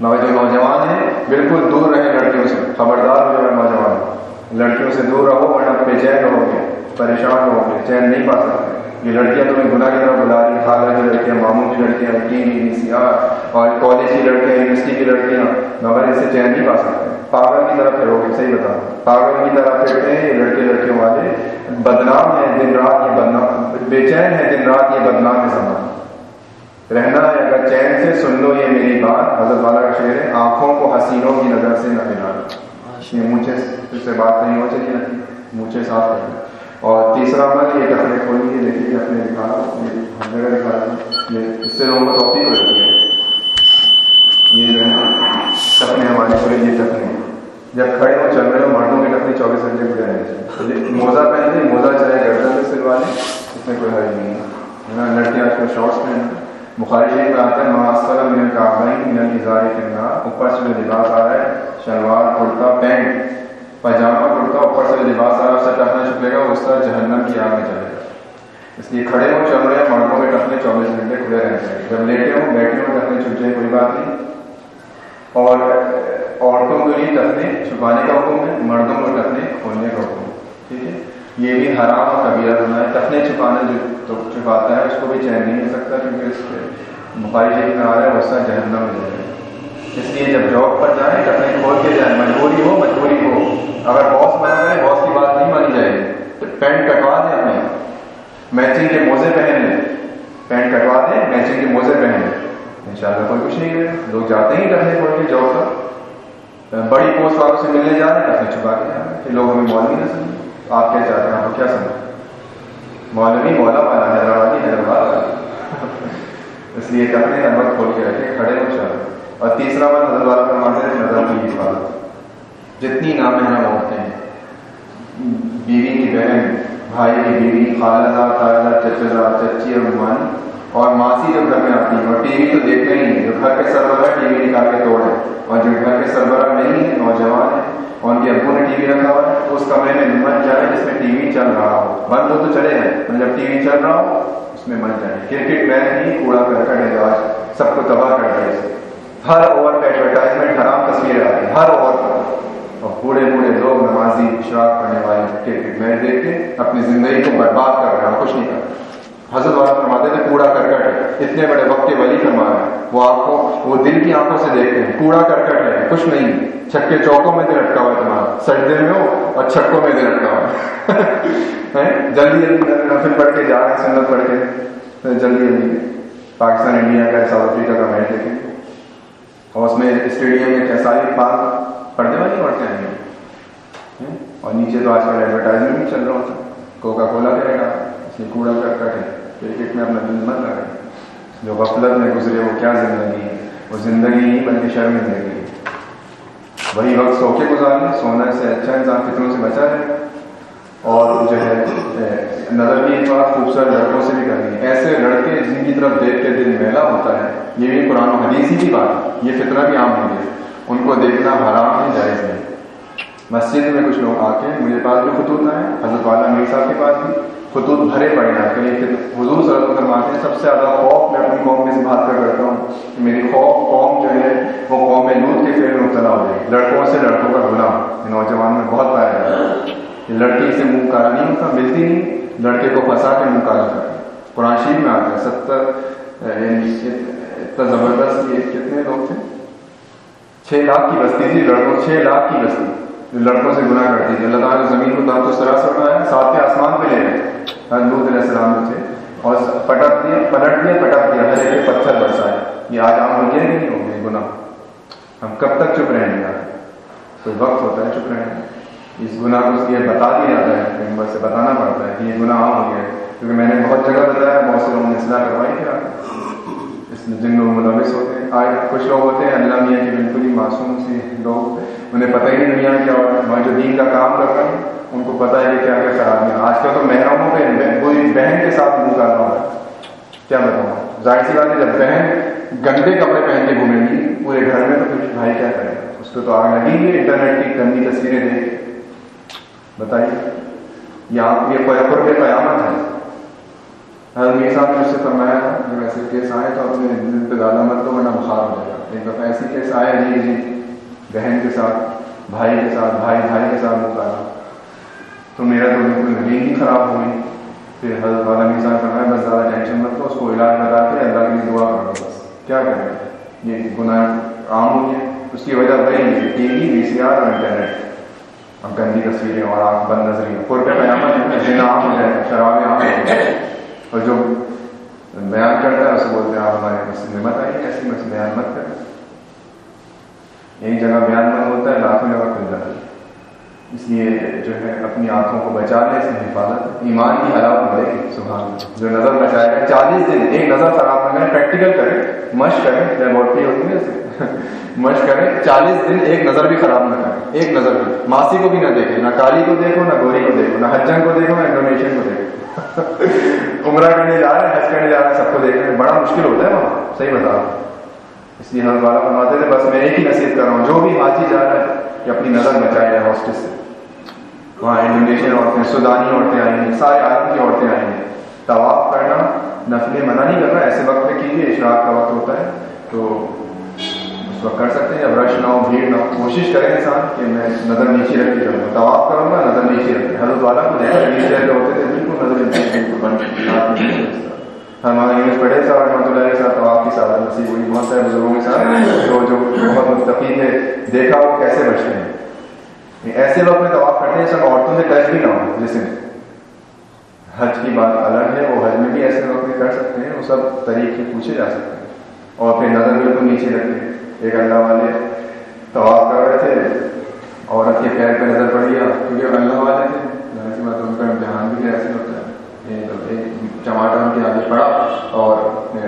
جو نوجوان ہیں، بالکل دور رہے لڑکیوں سے۔ خبردار جو ہے نوجوان۔ لڑکیوں سے دور رہو ورنہ بے چین رہو گے۔ پریشان رہو گے۔ چین نہیں پا سکتے۔ یہ لڑکیاں تمہیں گناہ کی طرف بلا رہی خالہ کی لڑکیاں، ماموں کی لڑکیاں، ٹی وی سی آر اور کالج کی لڑکیاں، یونیورسٹی کی لڑکیاں۔ مگر اسے چین نہیں پا سکتے۔ پاگل کی طرف پھر ہوگی صحیح بتا۔ پاگل کی طرف پھرتے ہیں یہ لڑکے، لڑکیوں والے۔ بدنام ہیں، دن رات یہ بدنام بے چین ہے دن رات یہ بدنام کے زمان رہنا ہے اگر چین سے سن لو یہ میری بات۔ حضرت والا کا شعر ہے آنکھوں کو حسینوں کی نظر سے نہ ملا یہ مونچھے سے بات نہیں ہو چاہیے مونچھے صاف کریں اور تیسرا عمل یہ ٹکنے کھولی ہے دیکھیے کہ اپنے دکھا ہم جگہ دکھا رہے یہ اس سے لوگوں کو توفیق ہو جاتی ہے۔ یہ جو ہے ٹکنے ہمارے پورے یہ ٹکنے جب کھڑے ہو چل رہے ہو مردوں کے ٹکنے چوبیس گھنٹے کھلے رہنے چاہیے موزہ پہنے موزہ چاہے گردن سے سلوا لیں اس میں کوئی حرج نہیں ہے۔ لڑکیاں آج کل شارٹس پہن بخاری شریف میں آتا ہے معاصر من کابین من اظہار کے نام اوپر سے جو لباس آ رہا ہے، شلوار، کرتا، پینٹ، پاجامہ، کرتا، اوپر سے لباس آ رہا ہے اسے ٹکنا چکے گا اس طرح جہنم کی آگ میں چلے گا۔ اس لیے کھڑے ہوں، چل رہے ہیں، مردوں میں ٹکنے چوبیس گھنٹے کھلے رہنے چاہیے جب لیٹے ہوں، بیٹھے ہوں ٹکنے چھپ جائے کوئی بات نہیں۔ اور عورتوں کے لیے ٹکنے چھپانے کا حکم ہے، مردوں کو ٹکنے کھولنے کا حکم ہے۔ ٹھیک ہے؟ یہ بھی حرام اور کبیرہ ہونا ہے ٹکنے چھپانا جو تو چھپاتا ہے، اس کو بھی چین نہیں مل سکتا کیونکہ اس کے بخاری شریف میں آ رہا ہے اس کا جہنم میں جائے۔ اس لیے جب جاب پر جائیں ٹکنے کھول کے جائیں، مجبوری ہو مجبوری ہو۔ اگر باس منع کرے باس کی بات نہیں مانی جائے۔ گی تو پینٹ کٹوا دیں اپنے۔ میچنگ کے موزے پہن لیں۔ پینٹ کٹوا دیں، میچنگ کے موزے پہن لیں۔ ان شاء اللہ کوئی کچھ نہیں کرے۔ لوگ جاتے ہی ٹکنے کھول کے جاب پر۔ بڑی پوسٹ والوں سے ملنے جا رہے ہیں ٹکنے چھپا کے جا رہے ہیں۔ کہ لوگ ہمیں مولوی نہ سمجھیں آپ کیا چاہتے ہیں؟ آپ کو کیا سمجھ؟ مولوی، مولا والا، حیدرآبادی، حیدرآباد اس لیے ٹکنے نمبر کھول کے رکھے کھڑے ہو چل اور تیسرا بات، حضرت والا فرماتے ہیں، نظر کی حفاظت جتنی نام نامحرم عورتیں ہیں، بیوی کی بہن، بھائی کی بیوی، خالہ خالہ چچا چچی اور ممانی اور ماسی جو گھر میں آتی ہے، اور ٹی وی تو دیکھتے ہی نہیں، جو گھر کے سربراہ ٹی وی نکال کے توڑ ہے اور جو گھر کے سربراہ نہیں ہے، نوجوان ہے اور ان کے ابو نے ٹی وی رکھا ہوا ہے، تو اس کمرے میں من جائے جس میں ٹی وی چل رہا ہو۔ بند ہو تو چلے جائیں جب ٹی وی چل رہا ہو، اس میں من جائے۔ کرکٹ میچ نہیں، کوڑا کرکٹ ہے آج سب کو تباہ کر رہا ہے ہر اوور پہ ایڈورٹائزمنٹ حرام تصویر آ رہی ہر اوور پر اور بوڑھے بوڑھے لوگ نمازی اشراق کرنے والے کرکٹ میچ دیکھ کے اپنی زندگی کو برباد کر رہے ہیں کچھ نہیں کر رہے۔ حضرت والا فرماتے تھے کوڑا کرکٹ ہے، اتنے بڑے وقت کے ولی فرما ہے وہ آنکھوں، وہ دل کی آنکھوں سے دیکھتے ہیں، کوڑا کرکٹ ہے، کچھ نہیں چھکے چوکوں میں دل اٹکا ہوا ہے تمہارا سجدے میں ہو اور چھکوں میں دل اٹکا ہوا ہے جلدی جلدی نفل پڑھ کے جا رہے ہیں سنت پڑھ کے جلدی جلدی پاکستان، انڈیا کا، ساؤتھ افریقہ کا میچ دیکھیں اور اس میں اسٹیڈیم میں ساری بات پڑھنے والی عورتیں آئی ہیں، اور نیچے تو آج کل ایڈورٹائزمنٹ بھی چل رہا ہوتا کوکا کولا کرے گا، اس لیے کوڑا کرکٹ ہے کرکٹ میں اپنا دل مت لگا جو غفلت میں گزرے وہ کیا زندگی؟ ہے وہ زندگی نہیں بلکہ شرمندگی وہی وقت سو کے گزارنے سونا سے اچھا انسان فطروں سے بچا ہے۔ اور جو ہے نظر بھی ایک بات خوبصورت لڑکوں سے بھی کرنی ہے۔ ایسے لڑکے جن کی طرف دیکھ کے دل میلا ہوتا ہے، یہ بھی قرآن و حدیث ہی کی بات ہے۔ یہ فطرہ بھی عام ہوں گے ان کو دیکھنا حرام نہیں جائز نہیں۔ مسجد میں کچھ لوگ آ کے میرے پاس بھی خطوط آئے۔ حضرت والا میر صاحب کے پاس بھی خطوط بھرے پڑے ہیں حضور صلی اللہ علیہ وسلم آتے ہیں، سب سے زیادہ خوف میں اپنی قوم میں سے بات کر کرتا ہوں کہ میری خوف قوم جو ہے، وہ قوم لوٹ کے فیل میں مبتلا ہو جائے۔ لڑکوں سے لڑکوں کا گناہ نوجوان میں بہت پایا جاتا ہے لڑکی سے منہ کالا نہیں ہوتا، ملتی نہیں۔ لڑکے کو پھنسا کے منہ کالا کرتا قرآن شریف میں آتا ہے، ستر اتنا زبردست یہ کتنے لوگ تھے؟ چھ لاکھ کی بستی تھی، لڑکوں، چھ لاکھ کی بستی۔ لڑکوں سے گناہ کرتی تھی۔ اللہ تعالیٰ نے زمین کو دانتوں سراسر بنایا ساتھ کے آسمان پہ لے گئے۔ لوت علیہ السلام تھے اور پٹک دیے، پلٹ دیے پٹک دیا۔ ہر ایک پتھر برسائے۔ یہ آج عام ہو گیا نہیں ہو گئے گناہ۔ ہم کب تک چپ رہیں گے؟ کوئی وقت ہوتا ہے چپ رہنے اس گناہ کو اس لیے بتا دیا جاتا ہے ممبر سے بتانا پڑتا ہے کہ یہ گناہ عام ہو گیا ہے۔ کیونکہ میں نے بہت جگہ بتایا، بہت سے لوگوں نے اصلاح کروائی کیا میں جن لوگ ملوث ہوتے ہیں، آج کچھ لوگ ہوتے ہیں، اللہ میاں کے بالکل ہی معصوم سی لوگ۔ انہیں پتہ ہی نہیں دنیا کیا ہو میں جو دین کا کام کر رہا ہوں ان کو پتہ ہے کہ کیا کیا خرابی ہے آج کل تو محرموں پہ پوری بہن کے ساتھ منہ کر رہا ہے۔ کیا بتاؤں؟ ظاہر سی بات ہے، جب بہن گندے کپڑے پہن کے گھومیں گی، پورے گھر میں تو کچھ بھائی کیا کرے گا؟ اس کو تو آگ لگی گی، انٹرنیٹ کی گندی تصویریں دیکھ۔ بتائیے، یہاں یہ قیامت ہے۔ حضرت میر صاحب نے اس سے فرمایا تھا، جب ایسے کیس آئے تو اپنے دل پہ زیادہ مت تو ورنہ بخار ہو جائے گا ایک دفعہ ایسے کیس آئے جی جی بہن کے ساتھ، بھائی کے ساتھ، بھائی بھائی کے ساتھ مکالا تو میرا تو بالکل نیند ہی خراب ہو گئی۔ پھر حضرت والا میر صاحب فرمایا، بس زیادہ ٹینشن مت تو اس کو علاج بتا کے اللہ کی دعا کرو بس۔ کیا کریں؟ یہ گناہ عام ہو گیا۔ اس کی وجہ وہی ہے ٹی وی وی سی آر اور انٹرنیٹ۔ اب گندی تصویریں اور آنکھ بند نظری پور پہ قیامت جنا عام ہو جائے شرابیں عام ہو جائے اور جو بیان کرتا ہے، اسے بولتے ہیں، آپ ہمارے مسجد میں مت آئیے، ایسی بیان مت کریں۔ ایک جگہ بیان بند ہوتا ہے، لاکھوں جگہ کھل جاتی ہے۔ اس لیے جو ہے اپنی آنکھوں کو بچا لے، اس میں حفاظت، ایمان کی حالات بڑھے گی، سبحان جو نظر بچائے گا، چالیس دن، ایک نظر خراب نہ کریں پریکٹیکل کریں، مشق کریں لیبورٹری ہوتی ہے، مشق کریں، چالیس دن ایک نظر بھی خراب نہ کریں، ایک نظر بھی۔ ماسی کو بھی نہ دیکھیں، نہ کالی کو دیکھو، نہ گوری کو دیکھو، نہ حجن کو دیکھو، نہ انڈونیشین کو دیکھو۔ عمرہ کرنے جا رہے ہیں، حج کرنے جا رہے ہیں، سب کو دیکھیں بڑا مشکل ہوتا ہے وہاں۔ صحیح بتا رہا ہوں۔ اس لیے ہم والا فرماتے تھے، بس میں ایک ہی نصیحت کر رہا ہوں، جو بھی حاجی جا رہا ہے کہ اپنی نظر بچائے جائے ہاسٹل سے۔ وہاں انڈونیشین عورتیں سودانی عورتیں آئی ہیں سارے عالم کی عورتیں آئی ہیں طواف کرنا نفلیں منع نہیں کرنا، ایسے وقت میں کیجیے اشراق کا وقت ہوتا ہے۔ تو اس وقت کر سکتے ہیں جب رش نہ ہو، بھیڑ نہ ہو۔ کوشش کریں انسان کہ میں نظر نیچے رکھ کے کروں گا طواف کروں گا، نظر نیچے رکھ حضرت والا کو دیکھا نیچے جو ہوتے تھے، بالکل نظر نیچے بند ہمارے انگلش پڑھے تھا رحمۃ اللہ کے ساتھ طواف کی سعادت نصیب ہوئی، بہت سارے بزرگوں کے ساتھ۔ تو جو بہت متفق ہے دیکھا وہ کیسے بچتے ہیں۔ یعنی ایسے وقت میں طواف کرتے ہیں سب عورتوں سے ٹچ بھی نہ ہو جیسے حج کی بات الگ ہے، وہ حج میں بھی ایسے وقت کر سکتے ہیں، وہ سب طریقے پوچھے جا سکتے ہیں۔ اور پھر نظر بالکل نیچے رکھتے ایک اللہ والے طواف کر رہے تھے، عورت کے پیر پہ نظر پڑ گیا کیونکہ اللہ والے تھے، ظاہر سی بات ان کا امتحان بھی ایسے ہوتا ہے۔ ایک ان کے آگے پڑا اور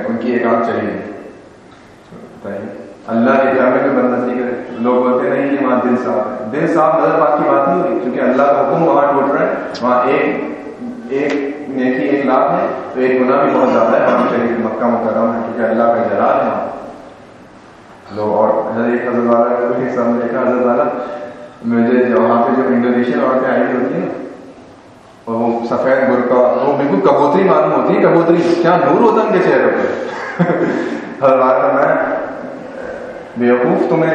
ان کی ایک آنکھ چلی گئی۔ اللہ کے گھر میں بھی بند نصیح کرے۔ لوگ بولتے نہیں کہ وہاں دل صاف ہے۔ دل صاف نظر پاک کی بات نہیں ہوئی کیونکہ اللہ کا حکم وہاں ٹوٹ رہا ہے۔ وہاں ایک ایک نیکی، ایک لاکھ ہے، تو ایک گناہ بھی بہت زیادہ ہے۔ ہم چاہیے مکہ مکرم ہے کیونکہ اللہ کا جلال ہے لو، اور حضرت حضرت والا کو حصہ میں دیکھا، حضرت والا، مجھے وہاں پہ جو انڈونیشین عورتیں آئی ہوتی ہیں اور وہ سفید برقع وہ بالکل کبوتری معلوم ہوتی ہے کبوتری کیا نور ہوتا ہے، ان کے چہرے پہ حضرت والا میں بیوقوف، تمہیں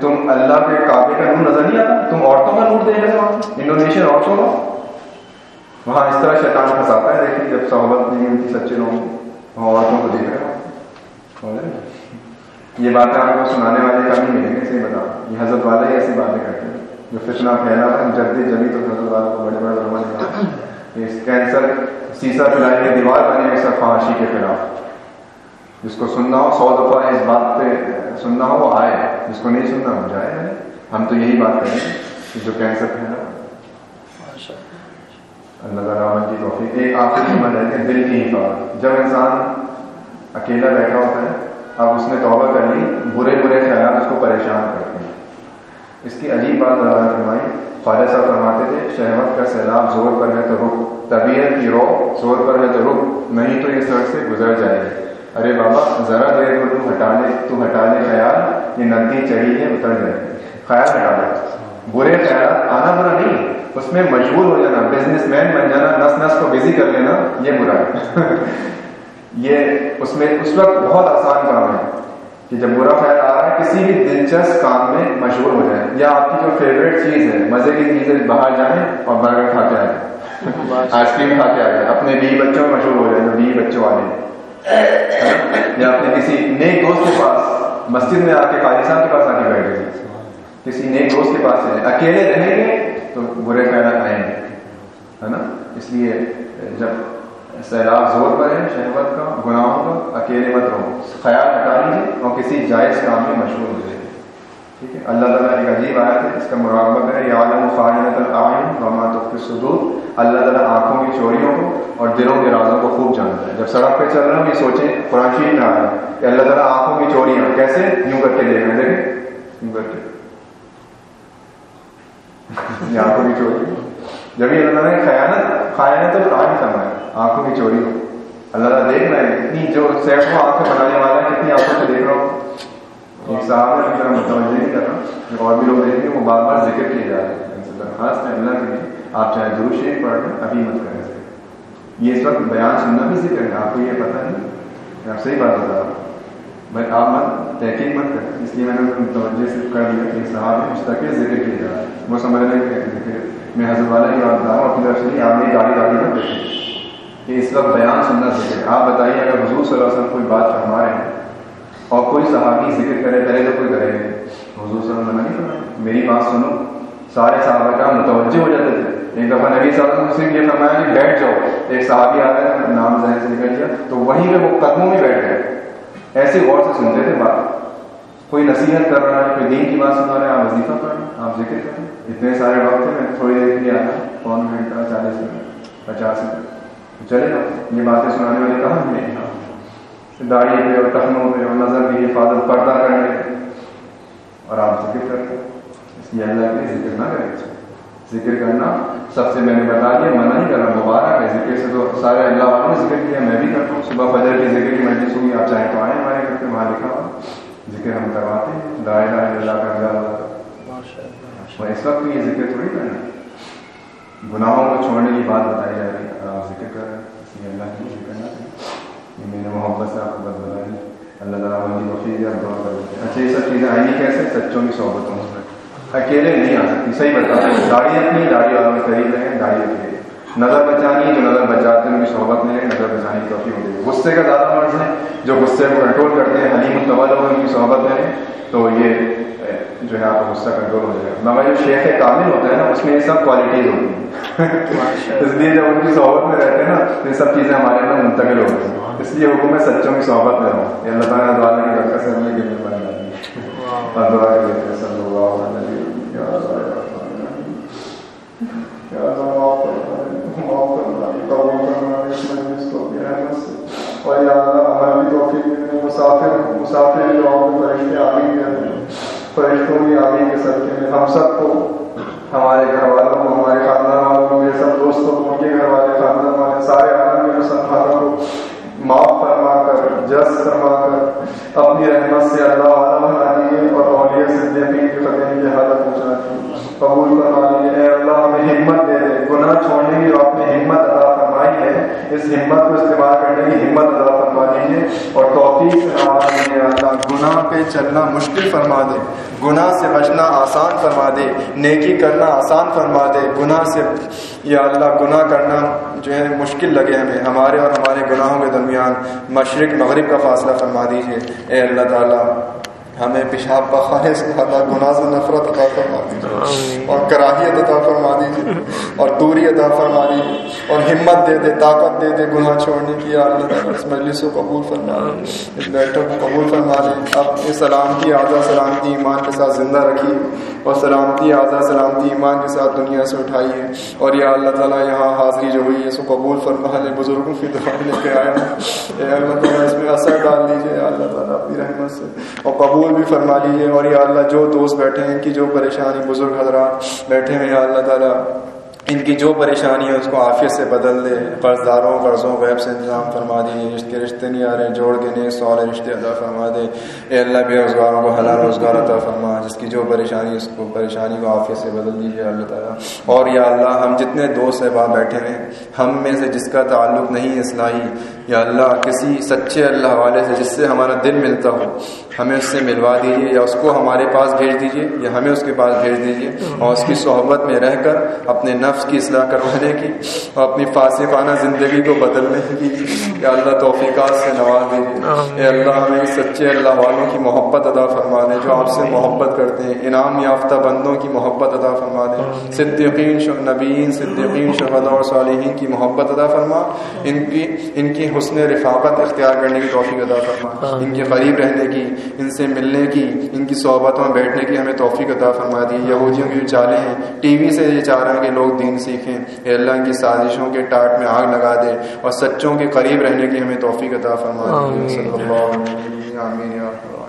تم اللہ کے کعبے کا نور نظر نہیں آتا؟ تم عورتوں کا نور دیکھ رہے ہو؟ انڈونیشین عورتوں کا؟ وہاں اس طرح شیطان پھنساتا ہے، دیکھیے، جب صحبت نہیں ملتی سچے لوگ وہاں عورتوں کو دیکھ رہے ہو۔ یہ باتیں آپ کو سنانے والے کا نہیں ملیں گے، صحیح بتا یہ حضرت والے ایسی باتیں کرتے ہیں۔ جو فتنا پھیلا ہے جلدی جبھی تو حضرت والوں کو بڑے بڑے علما اس کینسر، سیسا پلائی میں دیوار بنے ایسا فحاشی کے خلاف۔ جس کو سننا ہو، سو دفعہ اس بات پہ سننا ہو، وہ آئے۔ جس کو نہیں سننا ہو جائے۔ ہم تو یہی بات کریں کہ جو کینسر پھیلا۔ اللہ تعالیٰ کی توفیق۔ ایک آخری عمل ہے کہ دل کی حفاظت۔ جب انسان اکیلا بیٹھا ہوتا ہے، اب اس نے توبہ کر لی، برے برے خیالات اس کو پریشان کرتے ہیں۔ اس کی عجیب بات اللہ فرمائی فارغ صاحب فرماتے تھے شہمت کا سیلاب زور پر ہے تو رک طبیعت کی رو زور پر ہے تو رک نہیں تو یہ سڑک سے گزر جائے گی۔ ارے بابا، ذرا دیر کو تو ہٹا لے تو ہٹا لے خیال یہ ندی چڑھی ہے، اتر جائے۔ گی خیال ہٹا لے برے خیالات آنا برا نہیں، اس میں مشہور ہو جانا بزنس مین بن جانا، نس نس کو بزی کر لینا، یہ برا ہے۔ یہ اس میں، اس وقت بہت آسان کام ہے۔ کہ جب برا خیال آ رہا ہے کسی بھی دلچسپ کام میں مشہور ہو جائے یا آپ کی جو فیوریٹ چیز ہے مزے کی چیز ہے باہر جائیں اور برگر کھا کے آ جائیں آئس کریم کھا کے آ جائیں اپنے بیوی بچوں میں مشہور ہو جائے جو بیوی بچوں والے یا اپنے کسی نیک دوست کے پاس مسجد میں آ کے قاضی صاحب کے پاس آ کے بیٹھ گئے کسی نیک دوست کے پاس ہے اکیلے رہیں گے تو برے خیالات آئیں۔ گے ہے نا؟ اس لیے جب سیلاب زور پر ہے شہوت کا، گناہوں کا، اکیلے مت رہو۔ خیال ہٹا لیجیے اور کسی جائز کام میں مشہور ہو جائے۔ ٹھیک ہے؟ اللہ تعالیٰ ایک عجیب آیا ہے، اس کا مراقبہ کرے یا عالم خارنت العین وما تخفی صدور اللہ تعالیٰ آنکھوں کی چوریوں کو اور دلوں کے رازوں کو خوب جانتا ہے۔ جب سڑک پہ چل رہے ہوں، یہ سوچیں، قرآن شریف میں آ رہا ہے کہ اللہ تعالیٰ آنکھوں کی چوریاں کیسے؟ یوں کر کے دیکھ رہے ہیں دیکھیں۔ یوں کر کے۔ آنکھوں کی چوری۔ جب یہ اللہ نے خیانت خیانت تو آج کرنا ہے آنکھوں کی چوری ہو اللہ تعالیٰ دیکھ رہے ہیں اتنی جو سینکڑوں آنکھیں بنانے والا ہے کتنی آنکھوں سے دیکھ رہا ہوں ایک صاحب نے میرا متوجہ نہیں کر رہا اور بھی لوگ دیکھیں وہ بار بار ذکر کیے جا رہے ہیں درخواست ہے اللہ کے لیے آپ چاہے ضرور شیخ پڑھ لیں ابھی مت کریں یہ اس وقت بیان سننا بھی ذکر ہے آپ کو یہ پتہ نہیں میں آپ صحیح بات بتا رہا ہوں بھائی آپ مت تحقیق مت کریں اس لیے میں نے متوجہ صرف کر دیا کہ صاحب مستقل ذکر کیا جا رہا ہے وہ سمجھ رہے ہیں کہ ذکر میں حضرت والا ہی بات بتا رہا ہوں، اپنی طرف سے آپ نے گاڑی گاڑی نہ دیکھیں کہ اس وقت بیان سننا ذکر آپ بتائیے، اگر حضور صلی اللہ علیہ وسلم کوئی بات فرما رہے ہیں، اور کوئی صحابی ذکر کرے، پہلے تو کوئی کرے حضور صلی اللہ علیہ وسلم نہیں فرمایا میری بات سنو۔ سارے صحابہ کا متوجہ ہو جاتے تھے۔ ایک دفعہ نبی صلی اللہ علیہ وسلم یہ فرمایا کہ بیٹھ جاؤ۔ ایک صحابی آ رہا ہے نام ذہن سے نکل گیا۔ تو وہیں پہ وہ قدموں میں بیٹھ گئے۔ ایسے غور سے سنتے تھے بات۔ کوئی نصیحت کر رہا ہے، کوئی دین کی بات سنا رہے ہیں آپ وظیفہ کر رہے ہیں آپ ذکر کریں اتنے سارے وقت ہیں، میں تھوڑی دیر کے لیے آتا ہوں۔ پون گھنٹہ چالیس منٹ، پچاس منٹ۔ چلے گا یہ باتیں سنانے والے کہاں ہیں؟ داڑھی پہ اور ٹخنوں پہ اور نظر کی حفاظت پردہ کرنے اور آپ ذکر کرتے اس لیے اللہ کے ذکر نہ کریں۔ ذکر کرنا سب سے میں نے بتا دیا منع نہیں کرنا، مبارک ہے۔ ذکر سے تو سارے اللہ والوں نے ذکر کیا، میں بھی کرتا ہوں۔ صبح فجر کی ذکر کی مجلس ہوگی، آپ چاہیں تو آئیں ہمارے گھر پہ، وہاں لکھا ہوا۔ ذکر ہم کرواتے ہیں۔ دائیں دائیں اللہ کا اللہ اس وقت یہ ذکر تھوڑی کرنا گناہوں کو چھوڑنے کی بات بتائی جا رہی ہے۔ آپ ذکر کر رہے ہیں اس لیے اللہ کی ذکر کرنا چاہیے یہ میرے محبت سے آپ کو بد بلا اللہ تعالیٰ مجھے وفید آپ دعا کر اچھا یہ سب چیزیں آئیں گی کیسے؟ سچوں کی صحبتوں میں۔ اکیلے نہیں آ سکتی صحیح بتا داڑھی اپنی داڑھی والوں میں قریب رہے داڑھی اکیلے نظر بچانی ہے جو نظر بچاتے ہیں ان کی صحبت میں نظر بچانے کی توفیق ہوتی ہے غصے کا زیادہ مرض ہے جو غصے کو کنٹرول کرتے ہیں حلیم الطول ہو ان کی صحبت میں تو یہ جو ہے آپ کا غصہ کنٹرول ہو جائے گا۔ مگر جو شیخ کامل ہوتا ہے نا اس میں یہ سب کوالٹیز ہوتی ہیں۔ اس لیے جب ان کی صحبت میں رہتے ہیں نا یہ سب چیزیں ہمارے اندر منتقل ہوتی ہیں۔ اس لیے حکم ہے سچوں کی صحبت میں رہو۔ یہ اللہ تعالیٰ دعا کی برکت سے ہمیں گرنے ہے اور دعا کے لیے صلی اللہ علیہ مسافر مسافر جو فرشتوں کی آگے کے صدقے میں ہم سب کو ہمارے گھر والوں کو ہمارے خاندان والوں کو میرے سب دوستوں کو ان کے گھر والے، خاندان والے، سارے عالم کے مسلمانوں کو معاف فرما کر جس فرما کر، اپنی رحمت سے اللہ عالم اور اولیاء صدیقین کی قدیم کی حالت پہنچا قبول فرما لیجیے اے اللہ، ہمیں ہمت گناہ چھوڑنے کی جو آپ نے ہمت ادا فرمائی ہے، اس ہمت کو استعمال کرنے کی ہمت ادا فرما دیجیے اور توفیق سے نواز دیجیے اللہ گناہ پہ چلنا مشکل فرما دے، گناہ سے بچنا آسان فرما دے، نیکی کرنا آسان فرما دے، گناہ سے یا اللہ گناہ کرنا جو ہے مشکل لگے ہمیں، ہمارے اور ہمارے گناہوں کے درمیان مشرق مغرب کا فاصلہ فرما دیجیے اے اللہ تعالیٰ ہمیں پیشاب بخانے سے اللہ گناہ سے نفرت عطا فرما دیجیے اور کراہیت عطا فرما دیجیے اور دوری عطا فرما دیجیے اور ہمت دے دے طاقت دے دے گناہ چھوڑنے کی اللہ اس مجلس کو قبول فرما دے۔ اس بیٹھک کو قبول فرما دے۔ اب اس سلامتی آزا سلامتی ایمان کے ساتھ زندہ رکھیے۔ اور سلامتی اعضا سلامتی، ایمان کے ساتھ دنیا سے اٹھائیے اور یا اللہ تعالیٰ یہاں حاضری جو ہوئی ہے، اس کو قبول فرما لے، بزرگوں کی دعائیں لے کے آیا۔ اے اللہ تعالیٰ اس میں اثر ڈال دیجیے اللہ تعالیٰ اپنی رحمت سے۔ اور قبول قبول بھی فرما لیجیے اور یا اللہ جو دوست بیٹھے ہیں ان کی جو پریشانی، بزرگ حضرات بیٹھے ہیں، یا اللہ تعالیٰ۔ ان کی جو پریشانی ہے اس کو عافیت سے بدل دے قرض داروں قرضوں ویب سے انتظام فرما دیجیے رشتے رشتے نہیں آ رہے، جوڑ کے نیک سوال رشتے ادا فرما دے۔ اے اللہ، بے روزگاروں کو حلال روزگار عطا فرما، جس کی جو پریشانی، اس کو پریشانی کو عافیت سے بدل دیجیے اللہ تعالیٰ۔ اور یا اللہ، ہم جتنے دوست احباب بیٹھے ہیں، ہم میں سے جس کا تعلق نہیں اصلاحی، یا اللہ، کسی سچے اللہ والے سے جس سے ہمارا دل ملتا ہو ہمیں اس سے ملوا دیجیے یا اس کو ہمارے پاس بھیج دیجیے یا ہمیں اس کے پاس بھیج دیجیے اور اس کی صحبت میں رہ کر اپنے نفس کی اصلاح کروانے کی اور اپنی فاصفانہ زندگی کو بدلنے کی یا اللہ توفیقات سے نواز دیجیے اے اللہ ہمیں سچے اللہ والوں کی محبت ادا فرما دیں جو آپ سے محبت کرتے ہیں انعام یافتہ بندوں کی محبت ادا فرما دیں صدیقین نبین صدیقین شہدا اور صالحین کی محبت ادا فرما۔ ان کی ان کی حسن رفاقت اختیار کرنے کی توفیق ادا فرما۔ ان کے قریب رہنے کی ان سے ملنے کی ان کی صحبتوں میں بیٹھنے کی ہمیں توفیق عطا فرما دی یہودیوں کی جو چالیں ہیں ٹی وی سے یہ چاہ رہے ہیں کہ لوگ دین سیکھیں۔ اے اللہ ان کی سازشوں کے ٹاٹ میں آگ لگا دے اور سچوں کے قریب رہنے کی ہمیں توفیق عطا فرما دی صلی اللہ علیہ وسلم۔